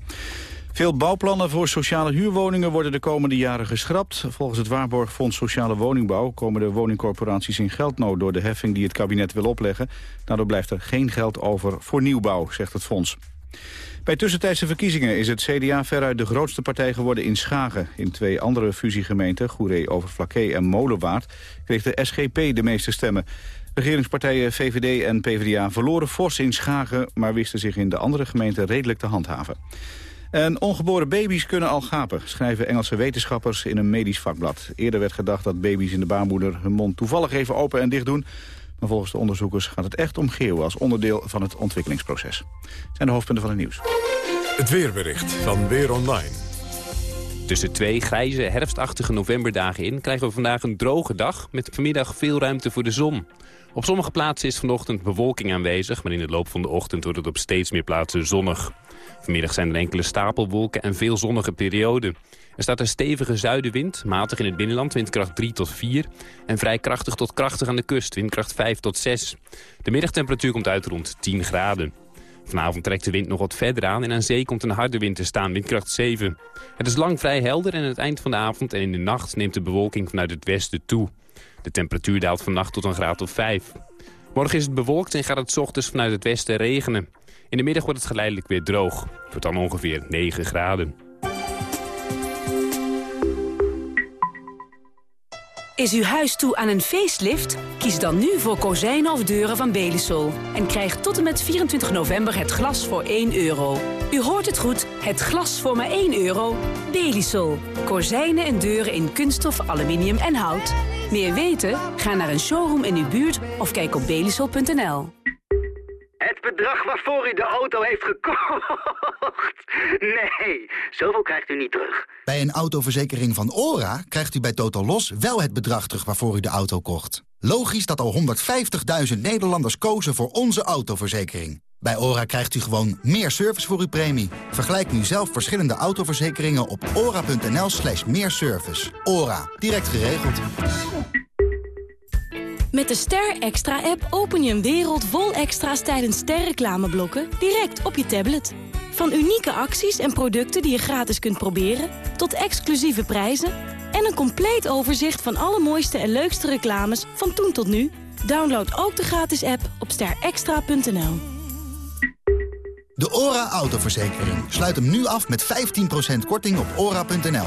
Veel bouwplannen voor sociale huurwoningen worden de komende jaren geschrapt. Volgens het Waarborgfonds Sociale Woningbouw komen de woningcorporaties in geldnood door de heffing die het kabinet wil opleggen. Daardoor blijft er geen geld over voor nieuwbouw, zegt het fonds. Bij tussentijdse verkiezingen is het CDA veruit de grootste partij geworden in Schagen. In twee andere fusiegemeenten, Goeree Overflakkee en Molenwaard, kreeg de SGP de meeste stemmen. Regeringspartijen VVD en PvdA verloren fors in Schagen... maar wisten zich in de andere gemeenten redelijk te handhaven. En ongeboren baby's kunnen al gapen, schrijven Engelse wetenschappers in een medisch vakblad. Eerder werd gedacht dat baby's in de baarmoeder hun mond toevallig even open en dicht doen. Maar volgens de onderzoekers gaat het echt om geeuwen als onderdeel van het ontwikkelingsproces. zijn de hoofdpunten van het nieuws. Het weerbericht van Weer Online. Tussen twee grijze, herfstachtige novemberdagen in krijgen we vandaag een droge dag met vanmiddag veel ruimte voor de zon. Op sommige plaatsen is vanochtend bewolking aanwezig, maar in de loop van de ochtend wordt het op steeds meer plaatsen zonnig. Vanmiddag zijn er enkele stapelwolken en veel zonnige perioden. Er staat een stevige zuidenwind, matig in het binnenland, windkracht 3 tot 4... en vrij krachtig tot krachtig aan de kust, windkracht 5 tot 6. De middagtemperatuur komt uit rond 10 graden. Vanavond trekt de wind nog wat verder aan en aan zee komt een harde wind te staan, windkracht 7. Het is lang vrij helder en aan het eind van de avond en in de nacht neemt de bewolking vanuit het westen toe. De temperatuur daalt vannacht tot een graad of 5. Morgen is het bewolkt en gaat het ochtends vanuit het westen regenen. In de middag wordt het geleidelijk weer droog. Het wordt dan ongeveer 9 graden. Is uw huis toe aan een facelift? Kies dan nu voor kozijnen of deuren van Belisol. En krijg tot en met 24 november het glas voor 1 euro. U hoort het goed, het glas voor maar 1 euro. Belisol. Kozijnen en deuren in kunststof, aluminium en hout. Meer weten? Ga naar een showroom in uw buurt of kijk op belisol.nl. Bedrag waarvoor u de auto heeft gekocht. Nee, zoveel krijgt u niet terug. Bij een autoverzekering van ORA krijgt u bij Total Los wel het bedrag terug waarvoor u de auto kocht. Logisch dat al 150.000 Nederlanders kozen voor onze autoverzekering. Bij ORA krijgt u gewoon meer service voor uw premie. Vergelijk nu zelf verschillende autoverzekeringen op ora.nl slash meer service. ORA, direct geregeld. Met de Ster Extra-app open je een wereld vol extra's tijdens sterreclameblokken direct op je tablet. Van unieke acties en producten die je gratis kunt proberen, tot exclusieve prijzen en een compleet overzicht van alle mooiste en leukste reclames van toen tot nu. Download ook de gratis app op sterextra.nl. De ORA autoverzekering. Sluit hem nu af met 15% korting op ora.nl.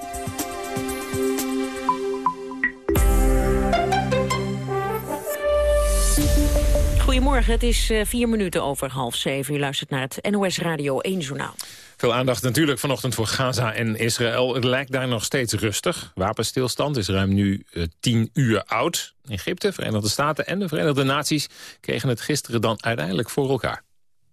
Goedemorgen, het is uh, vier minuten over half zeven. U luistert naar het NOS Radio 1 Journaal. Veel aandacht natuurlijk vanochtend voor Gaza en Israël. Het lijkt daar nog steeds rustig. Wapenstilstand is ruim nu uh, tien uur oud. Egypte, Verenigde Staten en de Verenigde Naties... kregen het gisteren dan uiteindelijk voor elkaar.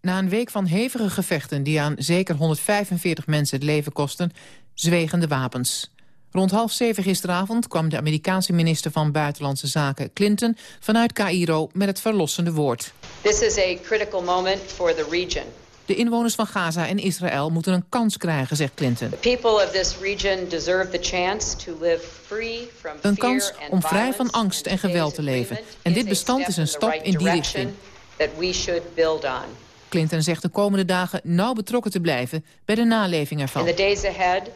Na een week van hevige gevechten die aan zeker 145 mensen het leven kosten... zwegen de wapens. Rond half zeven gisteravond kwam de Amerikaanse minister van Buitenlandse Zaken Clinton vanuit Cairo met het verlossende woord. This is a critical moment for the region. De inwoners van Gaza en Israël moeten een kans krijgen, zegt Clinton. The people of this region deserve the chance to live free from een kans om vrij van angst en geweld te leven. En dit bestand is een stap in die richting. That we should build on. Clinton zegt de komende dagen nauw betrokken te blijven bij de naleving ervan. In the days ahead, the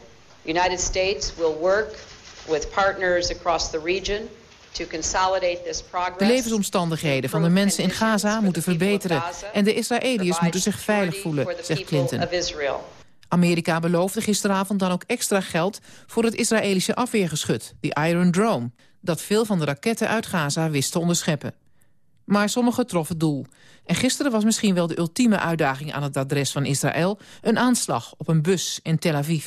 United States will work with partners across the region de levensomstandigheden van de mensen in Gaza moeten verbeteren... en de Israëliërs moeten zich veilig voelen, zegt Clinton. Amerika beloofde gisteravond dan ook extra geld... voor het Israëlische afweergeschut, de Iron Drone... dat veel van de raketten uit Gaza wist te onderscheppen. Maar sommigen troffen doel. En gisteren was misschien wel de ultieme uitdaging aan het adres van Israël... een aanslag op een bus in Tel Aviv.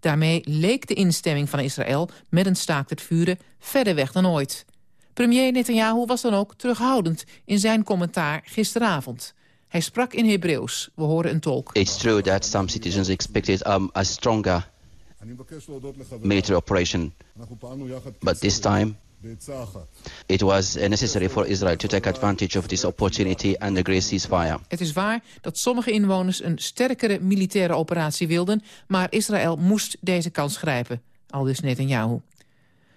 Daarmee leek de instemming van Israël met een staakt het vuren verder weg dan ooit. Premier Netanyahu was dan ook terughoudend in zijn commentaar gisteravond. Hij sprak in Hebreeuws. We horen een tolk. It's true that some citizens expected um, a stronger military operation. But this time It was necessary for Israel to take advantage of this opportunity and agree ceasefire. Het is waar dat sommige inwoners een sterkere militaire operatie wilden, maar Israël moest deze kans grijpen, aldus Netanyahu.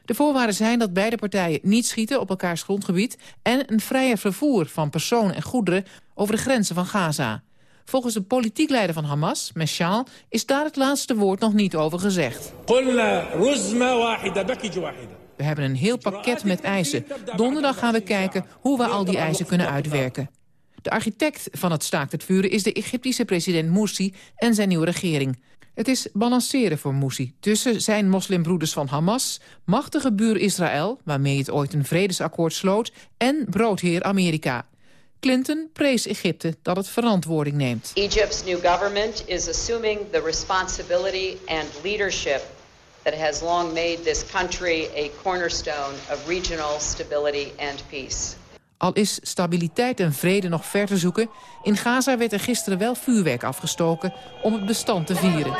De voorwaarden zijn dat beide partijen niet schieten op elkaars grondgebied... en een vrije vervoer van personen en goederen over de grenzen van Gaza. Volgens de politiek leider van Hamas, Meshal, is daar het laatste woord nog niet over gezegd. We hebben een heel pakket met eisen. Donderdag gaan we kijken hoe we al die eisen kunnen uitwerken. De architect van het staakt het vuren is de Egyptische president Morsi en zijn nieuwe regering. Het is balanceren voor Morsi tussen zijn moslimbroeders van Hamas... machtige buur Israël, waarmee het ooit een vredesakkoord sloot... en broodheer Amerika. Clinton prees Egypte dat het verantwoording neemt. Egypt's new government is assuming the responsibility and leadership that has long made this country a cornerstone of regional stability and peace. Al is stabiliteit en vrede nog ver te zoeken... in Gaza werd er gisteren wel vuurwerk afgestoken om het bestand te vieren.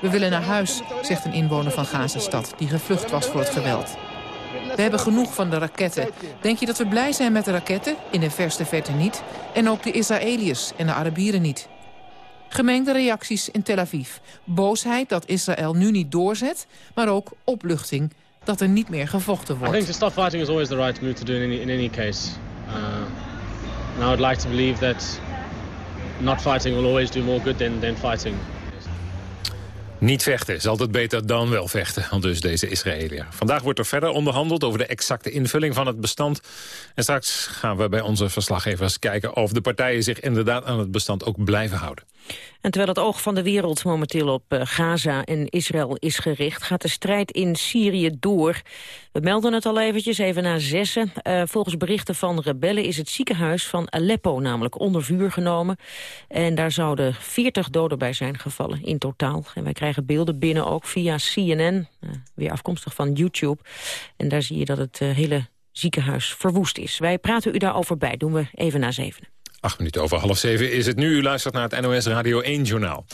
We willen naar huis, zegt een inwoner van Gazastad... die gevlucht was voor het geweld. We hebben genoeg van de raketten. Denk je dat we blij zijn met de raketten? In de verste verte niet. En ook de Israëliërs en de Arabieren niet. Gemengde reacties in Tel Aviv. Boosheid dat Israël nu niet doorzet, maar ook opluchting dat er niet meer gevochten wordt. I think to stop fighting is always the right move to do in any, in any case. Uh, and I would like to believe that not fighting will always do more good than, than fighting. Niet vechten is altijd beter dan wel vechten, al dus deze Israëliër. Vandaag wordt er verder onderhandeld over de exacte invulling van het bestand. En straks gaan we bij onze verslaggevers kijken of de partijen zich inderdaad aan het bestand ook blijven houden. En terwijl het oog van de wereld momenteel op uh, Gaza en Israël is gericht... gaat de strijd in Syrië door. We melden het al eventjes, even na zessen. Uh, volgens berichten van rebellen is het ziekenhuis van Aleppo namelijk onder vuur genomen. En daar zouden 40 doden bij zijn gevallen in totaal. En wij krijgen beelden binnen ook via CNN, uh, weer afkomstig van YouTube. En daar zie je dat het hele ziekenhuis verwoest is. Wij praten u daarover bij, doen we even na zevenen. Acht minuten over half zeven is het nu. U luistert naar het NOS Radio 1-journaal.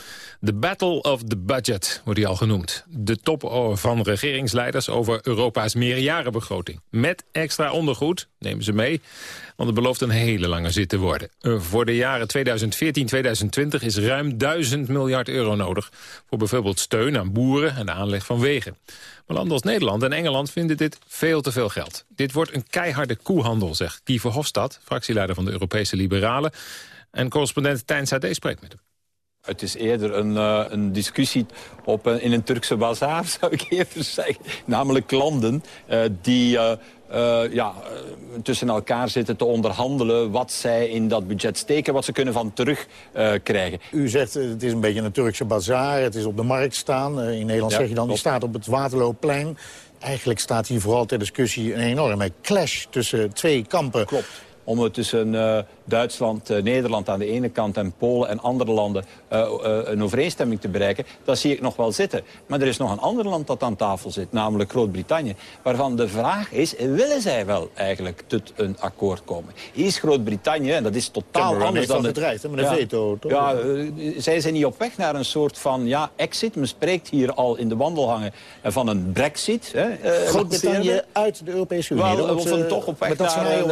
The Battle of the Budget wordt hij al genoemd. De top van regeringsleiders over Europa's meerjarenbegroting. Met extra ondergoed, nemen ze mee, want het belooft een hele lange zit te worden. Eh, voor de jaren 2014-2020 is ruim 1000 miljard euro nodig... voor bijvoorbeeld steun aan boeren en de aanleg van wegen. Maar landen als Nederland en Engeland vinden dit veel te veel geld. Dit wordt een keiharde koehandel, zegt Kiefer Hofstad... fractieleider van de Europese Liberalen. En correspondent Tijn Sade spreekt met hem. Het is eerder een, uh, een discussie op, in een Turkse bazaar, zou ik eerder zeggen. Namelijk landen uh, die ja, tussen elkaar zitten te onderhandelen... wat zij in dat budget steken, wat ze kunnen van terugkrijgen. U zegt het is een beetje een Turkse bazaar, het is op de markt staan. in Nederland ja, zeg je dan, die staat op het Waterloopplein. Eigenlijk staat hier vooral ter discussie een enorme clash tussen twee kampen. Klopt. om het tussen uh, Duitsland, uh, Nederland aan de ene kant en Polen en andere landen uh, een overeenstemming te bereiken, dat zie ik nog wel zitten. Maar er is nog een ander land dat aan tafel zit, namelijk Groot-Brittannië, waarvan de vraag is, willen zij wel eigenlijk tot een akkoord komen? Is Groot-Brittannië, en dat is totaal anders dan... Het gedreigd, met een ja, veto, toch? Ja, zij zijn niet op weg naar een soort van ja, exit. Men spreekt hier al in de wandelhangen van een brexit. Groot-Brittannië uit de Europese Unie? Wel, of een toch op weg naar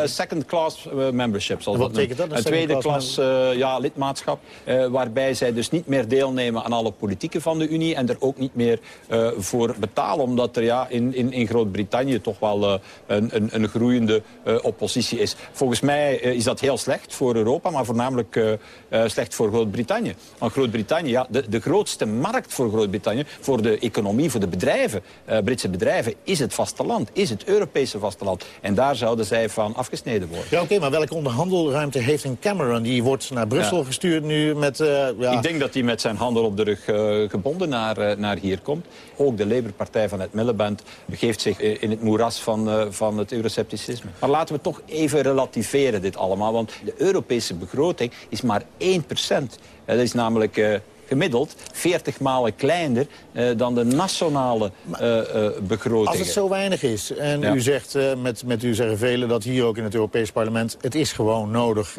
een second class membership. Zal wat betekent dat? Een, tweede klas uh, ja, lidmaatschap. Uh, waarbij zij dus niet meer deelnemen aan alle politieken van de Unie. En er ook niet meer uh, voor betalen. Omdat er ja, in, in, in Groot-Brittannië toch wel een, een, een, groeiende oppositie is. Volgens mij is dat heel slecht voor Europa. Maar voornamelijk slecht voor Groot-Brittannië. Want Groot-Brittannië, ja, de, de grootste markt voor Groot-Brittannië. Voor de economie, voor de bedrijven, Britse bedrijven. Is het vasteland. Is het Europese vasteland. En daar zouden zij van afgesneden worden. Ja, oké, maar welke onderhandelruimte heeft een Cameron? Die wordt naar Brussel ja. gestuurd nu met... Uh, ja. Ik denk dat hij met zijn handel op de rug uh, gebonden naar, uh, naar hier komt. Ook de Labour-partij van het Miliband begeeft zich in het moeras van, van het euroscepticisme. Maar laten we toch even relativeren dit allemaal. Want de Europese begroting is maar 1% Dat is namelijk gemiddeld 40 malen kleiner uh, dan de nationale uh, uh, begrotingen. Als het zo weinig is, en ja. u zegt, met, met u zeggen velen dat hier ook in het Europees Parlement, het is gewoon nodig.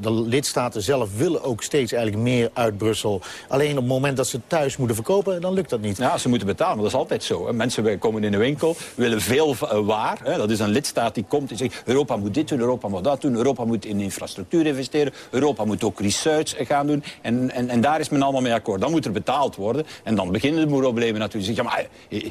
de lidstaten zelf willen ook steeds eigenlijk meer uit Brussel. Alleen op het moment dat ze thuis moeten verkopen, dan lukt dat niet. Ja, ze moeten betalen, maar dat is altijd zo. Hè. Mensen komen in de winkel, willen veel waar. Hè. Dat is een lidstaat die komt en zegt, Europa moet dit doen, Europa moet dat doen. Europa moet in infrastructuur investeren. Europa moet ook research gaan doen. En, en, en daar is men allemaal mee akkoord. Dan moet er betaald worden. En dan beginnen de problemen natuurlijk. Ja, maar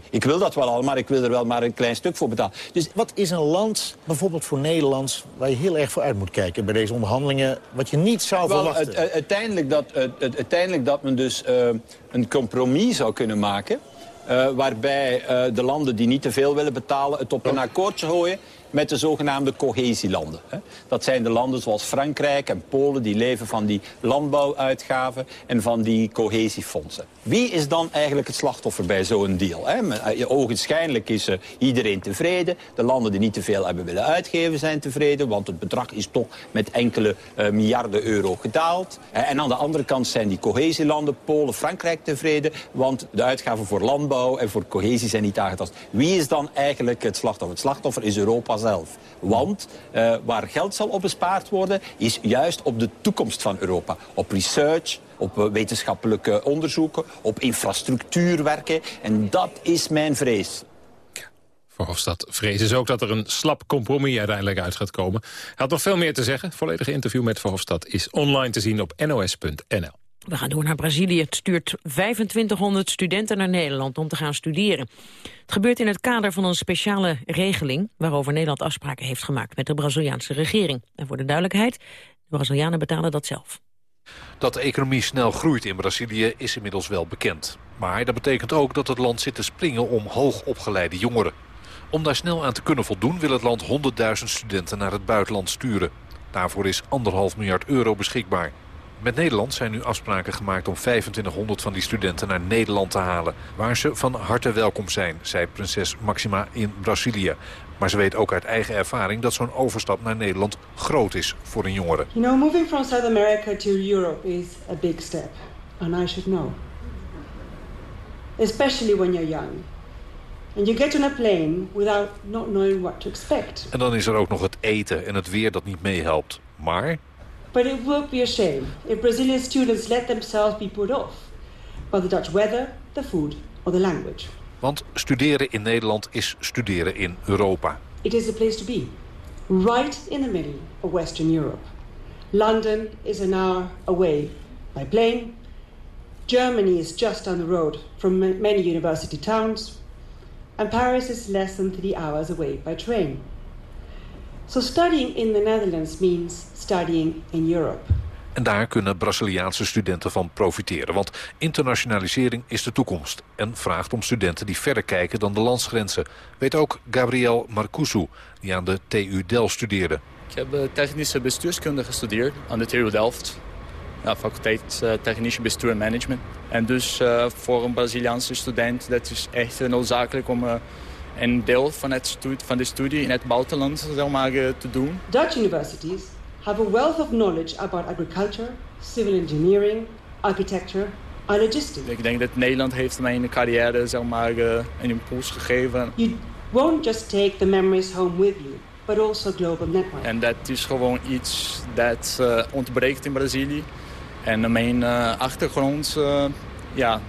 ik wil dat wel al, maar ik wil er wel maar een klein stuk voor betalen. Dus wat is een land, bijvoorbeeld voor Nederland... waar je heel erg voor uit moet kijken bij deze onderhandelingen... wat je niet zou wel, verwachten? Uiteindelijk, dat, uiteindelijk dat men dus uh, een compromis zou kunnen maken... Uh, waarbij uh, de landen die niet te veel willen betalen... het op een akkoordje gooien met de zogenaamde cohesielanden. Dat zijn de landen zoals Frankrijk en Polen die leven van die landbouuitgaven en van die cohesiefondsen. Wie is dan eigenlijk het slachtoffer bij zo'n deal? Hè? Ogenschijnlijk is uh, iedereen tevreden. De landen die niet te veel hebben willen uitgeven zijn tevreden, want het bedrag is toch met enkele uh, miljarden euro gedaald. En aan de andere kant zijn die cohesielanden, Polen, Frankrijk tevreden, want de uitgaven voor landbouw en voor cohesie zijn niet aangetast. Wie is dan eigenlijk het slachtoffer? Het slachtoffer is Europa Want uh, waar geld zal op bespaard worden, is juist op de toekomst van Europa. Op research, op wetenschappelijke onderzoeken, op infrastructuur werken. En dat is mijn vrees. Verhofstadt vrees is ook dat er een slap compromis uiteindelijk uit gaat komen. Hij had nog veel meer te zeggen. Volledige interview met Verhofstadt is online te zien op nos.nl. We gaan door naar Brazilië. Het stuurt 2500 studenten naar Nederland om te gaan studeren. Het gebeurt in het kader van een speciale regeling... waarover Nederland afspraken heeft gemaakt met de Braziliaanse regering. En voor de duidelijkheid, de Brazilianen betalen dat zelf. Dat de economie snel groeit in Brazilië is inmiddels wel bekend. Maar dat betekent ook dat het land zit te springen om hoogopgeleide jongeren. Om daar snel aan te kunnen voldoen wil het land 100.000 studenten naar het buitenland sturen. Daarvoor is anderhalf miljard euro beschikbaar. Met Nederland zijn nu afspraken gemaakt om 2500 van die studenten naar Nederland te halen. Waar ze van harte welkom zijn, zei prinses Maxima in Brazilië. Maar ze weet ook uit eigen ervaring dat zo'n overstap naar Nederland groot is voor een jongere. You know, moving from South America to Europe is a big step. And I should know. Especially when you're young. And you get on a plane without not knowing what to expect. En dan is er ook nog het eten en het weer dat niet meehelpt. Maar But it would be a shame if Brazilian students let themselves be put off by the Dutch weather, the food or the language. Want studeren in Nederland is studeren in Europa. It is a place to be, right in the middle of Western Europe. London is an hour away by plane. Germany is just down the road from many university towns. And Paris is less than three hours away by train. So studying in the Netherlands means studying in Europe. En daar kunnen Braziliaanse studenten van profiteren. Want internationalisering is de toekomst. En vraagt om studenten die verder kijken dan de landsgrenzen. Weet ook Gabriel Marcuso, die aan de TU Delft studeerde. Ik heb eh, technische bestuurskunde gestudeerd aan de TU Delft. Ja, faculteit uh, technische bestuur en management. En dus uh, voor een Braziliaanse student dat is echt noodzakelijk om een deel van, het studie, van de studie in het buitenland zeg maar, te doen. Dutch universities have a wealth of knowledge about agriculture, civil engineering, architecture and logistics. Ik denk dat Nederland heeft mijn carrière zeg maar, een impuls gegeven. You won't just take the memories home with you but also global network. En dat is gewoon iets dat uh, ontbreekt in Brazilië. En mijn uh, achtergrond uh, ja,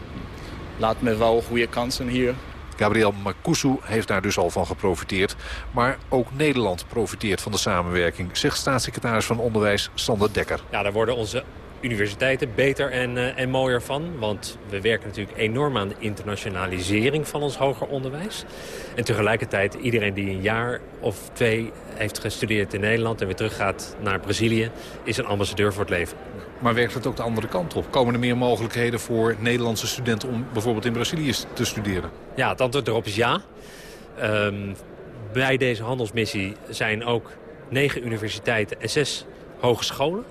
laat me wel goede kansen hier. Gabriel Makusu heeft daar dus al van geprofiteerd. Maar ook Nederland profiteert van de samenwerking, zegt staatssecretaris van Onderwijs Sander Dekker. Ja, daar worden onze universiteiten beter en, uh, en mooier van. Want we werken natuurlijk enorm aan de internationalisering van ons hoger onderwijs. En tegelijkertijd iedereen die een jaar of twee heeft gestudeerd in Nederland... en weer teruggaat naar Brazilië, is een ambassadeur voor het leven. Maar werkt het ook de andere kant op? Komen er meer mogelijkheden voor Nederlandse studenten... om bijvoorbeeld in Brazilië te studeren? Ja, het antwoord erop is ja. Um, bij deze handelsmissie zijn ook negen universiteiten en zes hogescholen.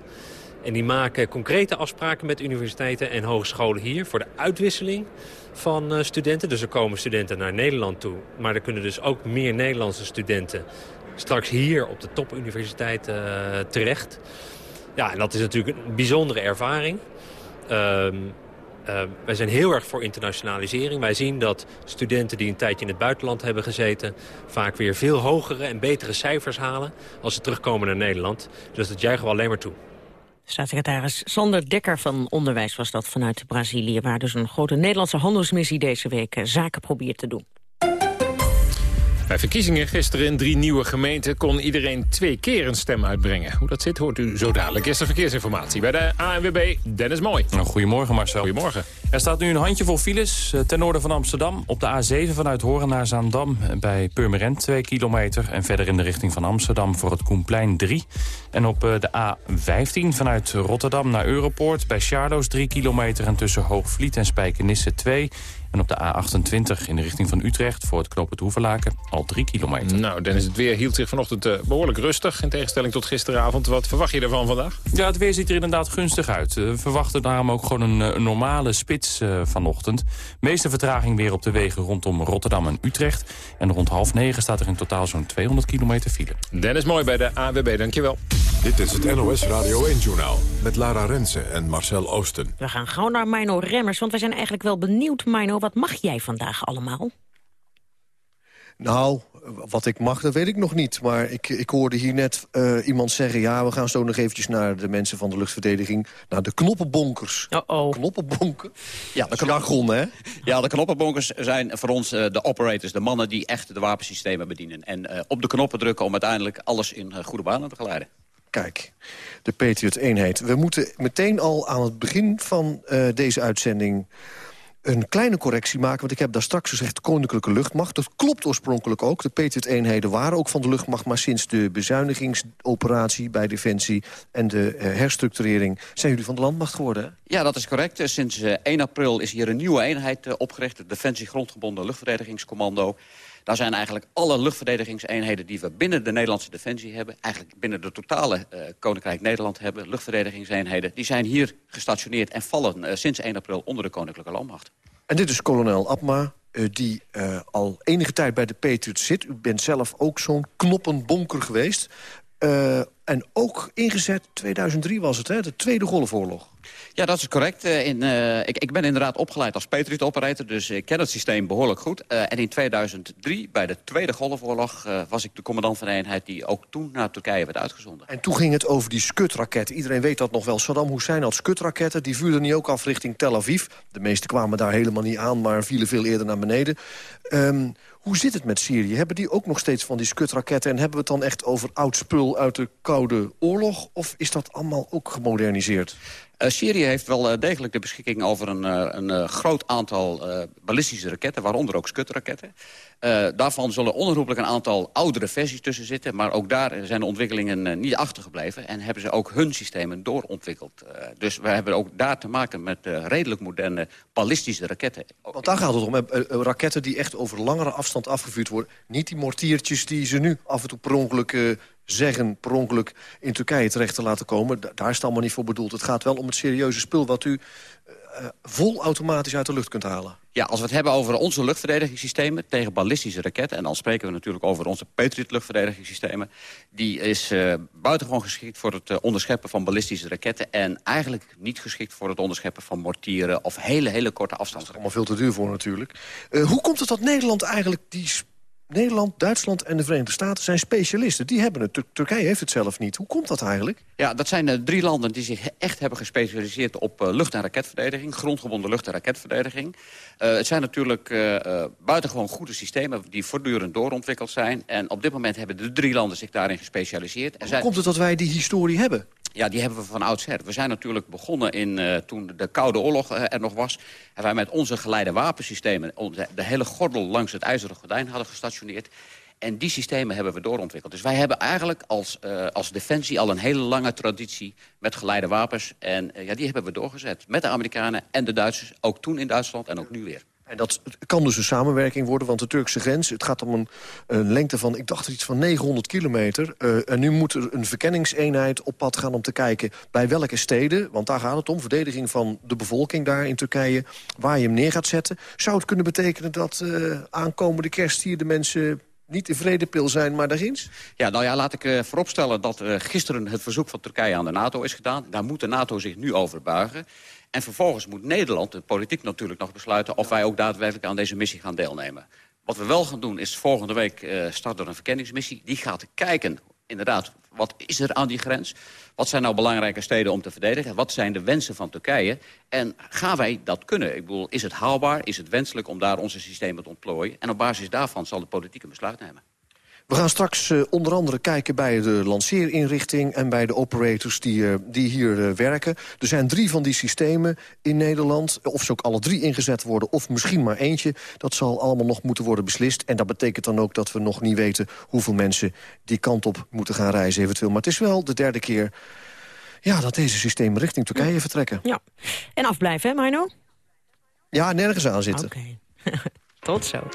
En die maken concrete afspraken met universiteiten en hogescholen hier... voor de uitwisseling van uh, studenten. Dus er komen studenten naar Nederland toe. Maar er kunnen dus ook meer Nederlandse studenten... straks hier op de topuniversiteit uh, terecht. Ja, en dat is natuurlijk een bijzondere ervaring. Um, uh, wij zijn heel erg voor internationalisering. Wij zien dat studenten die een tijdje in het buitenland hebben gezeten... vaak weer veel hogere en betere cijfers halen als ze terugkomen naar Nederland. Dus dat juichen we alleen maar toe. Staatssecretaris Sander Dekker van Onderwijs was dat vanuit Brazilië... waar dus een grote Nederlandse handelsmissie deze week eh, zaken probeert te doen. Bij verkiezingen gisteren in drie nieuwe gemeenten kon iedereen twee keer een stem uitbrengen. Hoe dat zit hoort u zo dadelijk. Eerste verkeersinformatie bij de ANWB Dennis Mooi. Nou, goedemorgen Marcel. Goedemorgen. Er staat nu een handjevol files eh, ten noorden van Amsterdam. Op de A7 vanuit Horen naar Zaandam bij Purmerend 2 kilometer. En verder in de richting van Amsterdam voor het Koenplein 3. En op eh, de A15 vanuit Rotterdam naar Europoort bij Charloes 3 kilometer. En tussen Hoogvliet en Spijkenisse 2. En op de A28 in de richting van Utrecht voor het knooppunt Hoevelaken al 3 kilometer. Nou, Dennis, het weer hield zich vanochtend uh, behoorlijk rustig... in tegenstelling tot gisteravond. Wat verwacht je ervan vandaag? Ja, het weer ziet er inderdaad gunstig uit. We verwachten daarom ook gewoon een, een normale spits uh, vanochtend. Meeste vertraging weer op de wegen rondom Rotterdam en Utrecht. En rond half negen staat er in totaal zo'n 200 kilometer file. Dennis Mooi bij de AWB, dankjewel. Dit is het NOS Radio 1-journaal met Lara Rensen en Marcel Oosten. We gaan gauw naar Mino Remmers, want wij zijn eigenlijk wel benieuwd, Mino. Wat mag jij vandaag allemaal? Nou, wat ik mag, dat weet ik nog niet. Maar ik, ik hoorde hier net uh, iemand zeggen... ja, we gaan zo nog eventjes naar de mensen van de luchtverdediging... naar de knoppenbonkers. Uh -oh. Knoppenbonker? Ja, de jargon, hè? Ja, de knoppenbonkers zijn voor ons uh, de operators... de mannen die echt de wapensystemen bedienen. En uh, op de knoppen drukken om uiteindelijk alles in goede banen te geleiden. Kijk, de Patriot-eenheid. We moeten meteen al aan het begin van uh, deze uitzending een kleine correctie maken. Want ik heb daar straks gezegd koninklijke luchtmacht. Dat klopt oorspronkelijk ook. De Patriot-eenheden waren ook van de luchtmacht. Maar sinds de bezuinigingsoperatie bij Defensie... en de uh, herstructurering zijn jullie van de landmacht geworden? Ja, dat is correct. Sinds uh, 1 april is hier een nieuwe eenheid opgericht. Het Defensie Grondgebonden Luchtverdedigingscommando. Daar zijn eigenlijk alle luchtverdedigingseenheden die we binnen de Nederlandse Defensie hebben... eigenlijk binnen de totale uh, Koninkrijk Nederland hebben, luchtverdedigingseenheden... die zijn hier gestationeerd en vallen uh, sinds 1 april onder de Koninklijke Landmacht. En dit is kolonel Abma, uh, die al enige tijd bij de Patriot zit. U bent zelf ook zo'n knoppenbonker geweest. En ook ingezet, 2003 was het, hè, de Tweede Golfoorlog. Ja, dat is correct. In, uh, ik, ik, ben inderdaad opgeleid als Patriot operator, dus ik ken het systeem behoorlijk goed. Uh, en in 2003, bij de Tweede Golfoorlog, uh, was ik de commandant van de eenheid die ook toen naar Turkije werd uitgezonden. En toen ging het over die skutraketten. Iedereen weet dat nog wel. Saddam Hussein had skutraketten, die vuurden niet ook af richting Tel Aviv. De meeste kwamen daar helemaal niet aan, maar vielen veel eerder naar beneden. Um, hoe zit het met Syrië? Hebben die ook nog steeds van die skutraketten? En hebben we het dan echt over oud spul uit de Koude Oorlog? Of is dat allemaal ook gemoderniseerd? Uh, Syrië heeft wel uh, degelijk de beschikking over een, uh, een groot aantal ballistische raketten... waaronder ook skutraketten. daarvan zullen onherroepelijk een aantal oudere versies tussen zitten... maar ook daar zijn de ontwikkelingen niet achtergebleven... en hebben ze ook hun systemen doorontwikkeld. dus we hebben ook daar te maken met redelijk moderne ballistische raketten. Want daar gaat het om, raketten die echt over langere afstand afgevuurd worden. Niet die mortiertjes die ze nu af en toe per ongeluk zeggen per ongeluk in Turkije terecht te laten komen. Daar is het allemaal niet voor bedoeld. Het gaat wel om het serieuze spul wat u uh, vol automatisch uit de lucht kunt halen. Ja, als we het hebben over onze luchtverdedigingssystemen tegen ballistische raketten... en dan spreken we natuurlijk over onze Patriot-luchtverdedigingssystemen... die is uh, buitengewoon geschikt voor het uh, onderscheppen van ballistische raketten... en eigenlijk niet geschikt voor het onderscheppen van mortieren... of hele, hele korte afstands. Dat is allemaal veel te duur voor natuurlijk. Hoe komt het dat Nederland eigenlijk die Nederland, Duitsland en de Verenigde Staten zijn specialisten. Die hebben het. Turkije heeft het zelf niet. Hoe komt dat eigenlijk? Ja, dat zijn uh, drie landen die zich echt hebben gespecialiseerd op uh, lucht- en raketverdediging. Grondgebonden lucht- en raketverdediging. Uh, het zijn natuurlijk buitengewoon goede systemen die voortdurend doorontwikkeld zijn. En op dit moment hebben de drie landen zich daarin gespecialiseerd. Hoe zijn... komt het dat wij die historie hebben? Ja, die hebben we van oudsher. We zijn natuurlijk begonnen in, uh, toen de Koude Oorlog uh, er nog was. En wij met onze geleide wapensystemen de hele gordel langs het ijzeren gordijn hadden gestationeerd. En die systemen hebben we doorontwikkeld. Dus wij hebben eigenlijk als, uh, als Defensie al een hele lange traditie met geleide wapens. En ja, die hebben we doorgezet. Met de Amerikanen en de Duitsers. Ook toen in Duitsland en ook nu weer. En dat kan dus een samenwerking worden, want de Turkse grens... het gaat om een, een lengte van, ik dacht iets van 900 kilometer. Uh, en nu moet er een verkenningseenheid op pad gaan om te kijken... bij welke steden, want daar gaat het om... verdediging van de bevolking daar in Turkije, waar je hem neer gaat zetten. Zou het kunnen betekenen dat uh, aankomende kerst hier de mensen niet in vredepil zijn, maar daarginds? Ja, nou ja, laat ik uh, vooropstellen dat gisteren het verzoek van Turkije aan de NATO is gedaan. Daar moet de NATO zich nu over buigen. En vervolgens moet Nederland, de politiek natuurlijk nog besluiten... of wij ook daadwerkelijk aan deze missie gaan deelnemen. Wat we wel gaan doen is volgende week uh, start er een verkenningsmissie. Die gaat kijken, inderdaad, wat is er aan die grens? Wat zijn nou belangrijke steden om te verdedigen? Wat zijn de wensen van Turkije? En gaan wij dat kunnen? Ik bedoel, is het haalbaar? Is het wenselijk om daar onze systemen te ontplooien? En op basis daarvan zal de politiek een besluit nemen. We gaan straks uh, onder andere kijken bij de lanceerinrichting... en bij de operators die, uh, die hier uh, werken. Er zijn drie van die systemen in Nederland. Of ze ook alle drie ingezet worden, of misschien maar eentje. Dat zal allemaal nog moeten worden beslist. En dat betekent dan ook dat we nog niet weten... hoeveel mensen die kant op moeten gaan reizen eventueel. Maar het is wel de derde keer ja, dat deze systemen richting Turkije vertrekken. Ja. En afblijven, hè, Marno? Ja, nergens aan zitten. Oké. Okay. Tot zo.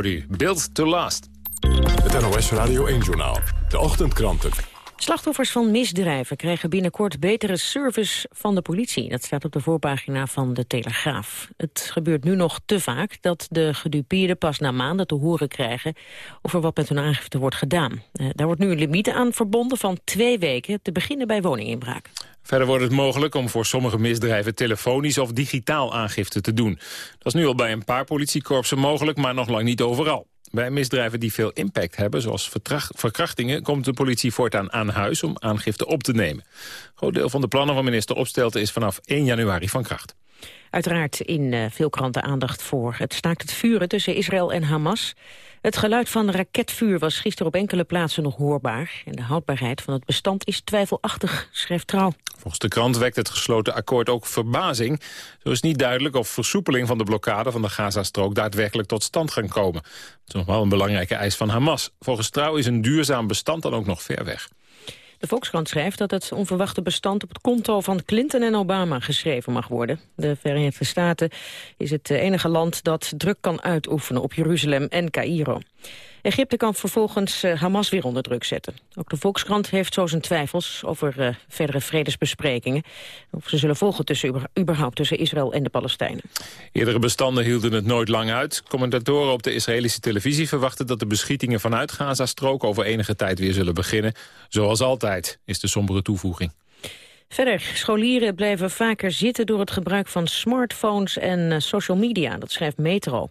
Hoorde u. Build to Last. Het NOS Radio 1-journaal. De ochtendkranten. Slachtoffers van misdrijven krijgen binnenkort betere service van de politie. Dat staat op de voorpagina van de Telegraaf. Het gebeurt nu nog te vaak dat de gedupeerden pas na maanden te horen krijgen... of er wat met hun aangifte wordt gedaan. Eh, daar wordt nu een limiet aan verbonden van twee weken... te beginnen bij woninginbraak. Verder wordt het mogelijk om voor sommige misdrijven telefonisch of digitaal aangifte te doen. Dat is nu al bij een paar politiekorpsen mogelijk, maar nog lang niet overal. Bij misdrijven die veel impact hebben, zoals verkrachtingen... komt de politie voortaan aan huis om aangifte op te nemen. Een groot deel van de plannen van minister Opstelten is vanaf 1 januari van kracht. Uiteraard in uh, veel kranten aandacht voor het staakt het vuren tussen Israël en Hamas. Het geluid van raketvuur was gisteren op enkele plaatsen nog hoorbaar. En de houdbaarheid van het bestand is twijfelachtig, schrijft Trouw. Volgens de krant wekt het gesloten akkoord ook verbazing. Zo is niet duidelijk of versoepeling van de blokkade van de Gazastrook daadwerkelijk tot stand gaan komen. Dat is nog wel een belangrijke eis van Hamas. Volgens Trouw is een duurzaam bestand dan ook nog ver weg. De Volkskrant schrijft dat het onverwachte bestand op het konto van Clinton en Obama geschreven mag worden. De Verenigde Staten is het enige land dat druk kan uitoefenen op Jeruzalem en Cairo. Egypte kan vervolgens uh, Hamas weer onder druk zetten. Ook de Volkskrant heeft zo zijn twijfels over uh, verdere vredesbesprekingen. Of ze zullen volgen tussen, überhaupt tussen Israël en de Palestijnen. Eerdere bestanden hielden het nooit lang uit. Commentatoren op de Israëlische televisie verwachten dat de beschietingen vanuit Gaza-strook over enige tijd weer zullen beginnen. Zoals altijd, is de sombere toevoeging. Verder, scholieren blijven vaker zitten door het gebruik van smartphones en eh, social media. Dat schrijft Metro.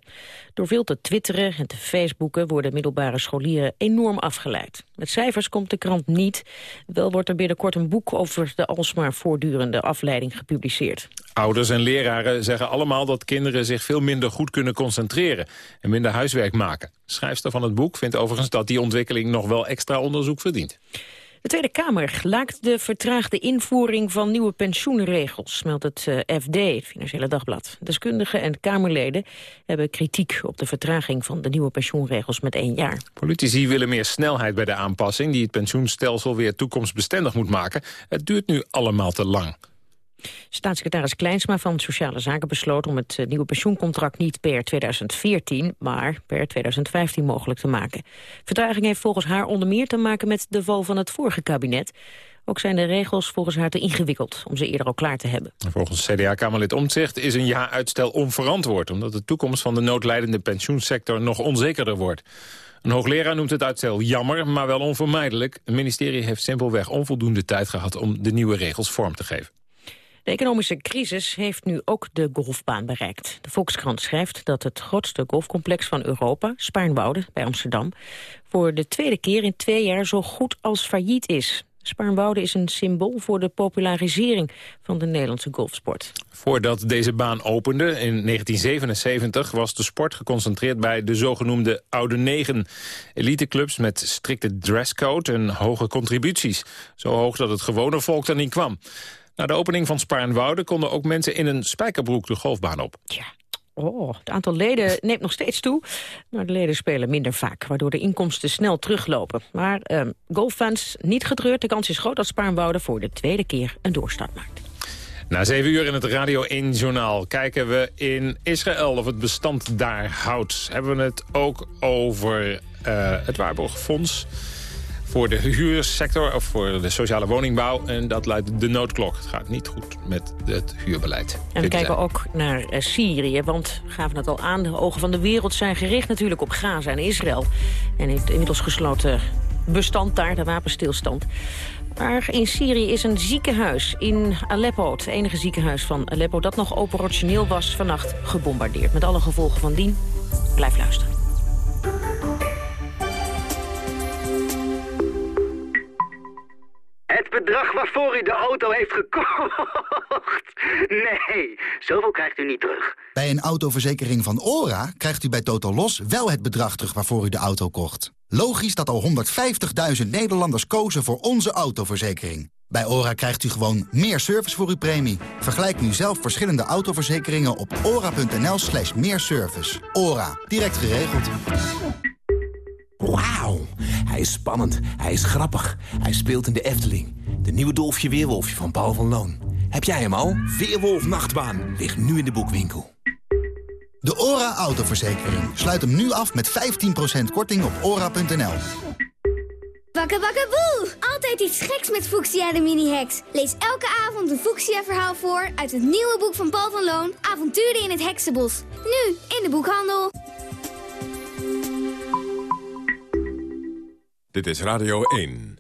Door veel te twitteren en te facebooken worden middelbare scholieren enorm afgeleid. Met cijfers komt de krant niet. Wel wordt er binnenkort een boek over de alsmaar voortdurende afleiding gepubliceerd. Ouders en leraren zeggen allemaal dat kinderen zich veel minder goed kunnen concentreren en minder huiswerk maken. Schrijfster van het boek vindt overigens dat die ontwikkeling nog wel extra onderzoek verdient. De Tweede Kamer laakt de vertraagde invoering van nieuwe pensioenregels, meldt het eh, FD, Financiële Dagblad. Deskundigen en Kamerleden hebben kritiek op de vertraging van de nieuwe pensioenregels met één jaar. Politici willen meer snelheid bij de aanpassing die het pensioenstelsel weer toekomstbestendig moet maken. Het duurt nu allemaal te lang. Staatssecretaris Kleinsma van Sociale Zaken besloot om het eh, nieuwe pensioencontract niet per 2014, maar per 2015 mogelijk te maken. Vertraging heeft volgens haar onder meer te maken met de val van het vorige kabinet. Ook zijn de regels volgens haar te ingewikkeld om ze eerder al klaar te hebben. Volgens CDA-Kamerlid Omtzigt is een jaar uitstel onverantwoord... omdat de toekomst van de noodlijdende pensioensector nog onzekerder wordt. Een hoogleraar noemt het uitstel jammer, maar wel onvermijdelijk. Het ministerie heeft simpelweg onvoldoende tijd gehad om de nieuwe regels vorm te geven. De economische crisis heeft nu ook de golfbaan bereikt. De Volkskrant schrijft dat het grootste golfcomplex van Europa, Spaarnwoude bij Amsterdam, voor de tweede keer in twee jaar zo goed als failliet is. Spaarnwoude is een symbool voor de popularisering van de Nederlandse golfsport. Voordat deze baan opende in 1977 was de sport geconcentreerd bij de zogenoemde Oude Negen. Eliteclubs met strikte dresscode en hoge contributies. Zo hoog dat het gewone volk er niet kwam. Na de opening van Spaarnwoude konden ook mensen in een spijkerbroek de golfbaan op. Ja. Oh, het aantal leden neemt nog steeds toe, maar de leden spelen minder vaak, waardoor de inkomsten snel teruglopen. Maar uh, golffans niet getreurd, de kans is groot dat Spaarnwoude voor de tweede keer een doorstart maakt. Na zeven uur in het Radio 1-journaal kijken we in Israël of het bestand daar houdt. Hebben we het ook over uh, het Waarborgfonds voor de huursector of voor de sociale woningbouw. En dat luidt de noodklok. Het gaat niet goed met het huurbeleid. En we kijken ook naar uh, Syrië, want we gaven het al aan... de ogen van de wereld zijn gericht natuurlijk op Gaza en Israël. En het inmiddels gesloten bestand daar, de wapenstilstand. Maar in Syrië is een ziekenhuis in Aleppo, het enige ziekenhuis van Aleppo... dat nog operationeel was, vannacht gebombardeerd. Met alle gevolgen van dien. Blijf luisteren. Het bedrag waarvoor u de auto heeft gekocht. Nee, zoveel krijgt u niet terug. Bij een autoverzekering van ORA krijgt u bij Total Los wel het bedrag terug waarvoor u de auto kocht. Logisch dat al 150.000 Nederlanders kozen voor onze autoverzekering. Bij ORA krijgt u gewoon meer service voor uw premie. Vergelijk nu zelf verschillende autoverzekeringen op ora.nl slash meer service. ORA, direct geregeld. Wauw, hij is spannend, hij is grappig, hij speelt in de Efteling. De nieuwe Dolfje Weerwolfje van Paul van Loon. Heb jij hem al? Weerwolf Nachtbaan ligt nu in de boekwinkel. De ORA autoverzekering. Sluit hem nu af met 15% korting op ora.nl. Wakkerwakkerwoe! Altijd iets geks met Fuchsia de mini-heks. Lees elke avond een Fuchsia-verhaal voor uit het nieuwe boek van Paul van Loon... Avonturen in het Heksenbos. Nu in de boekhandel. Dit is Radio 1.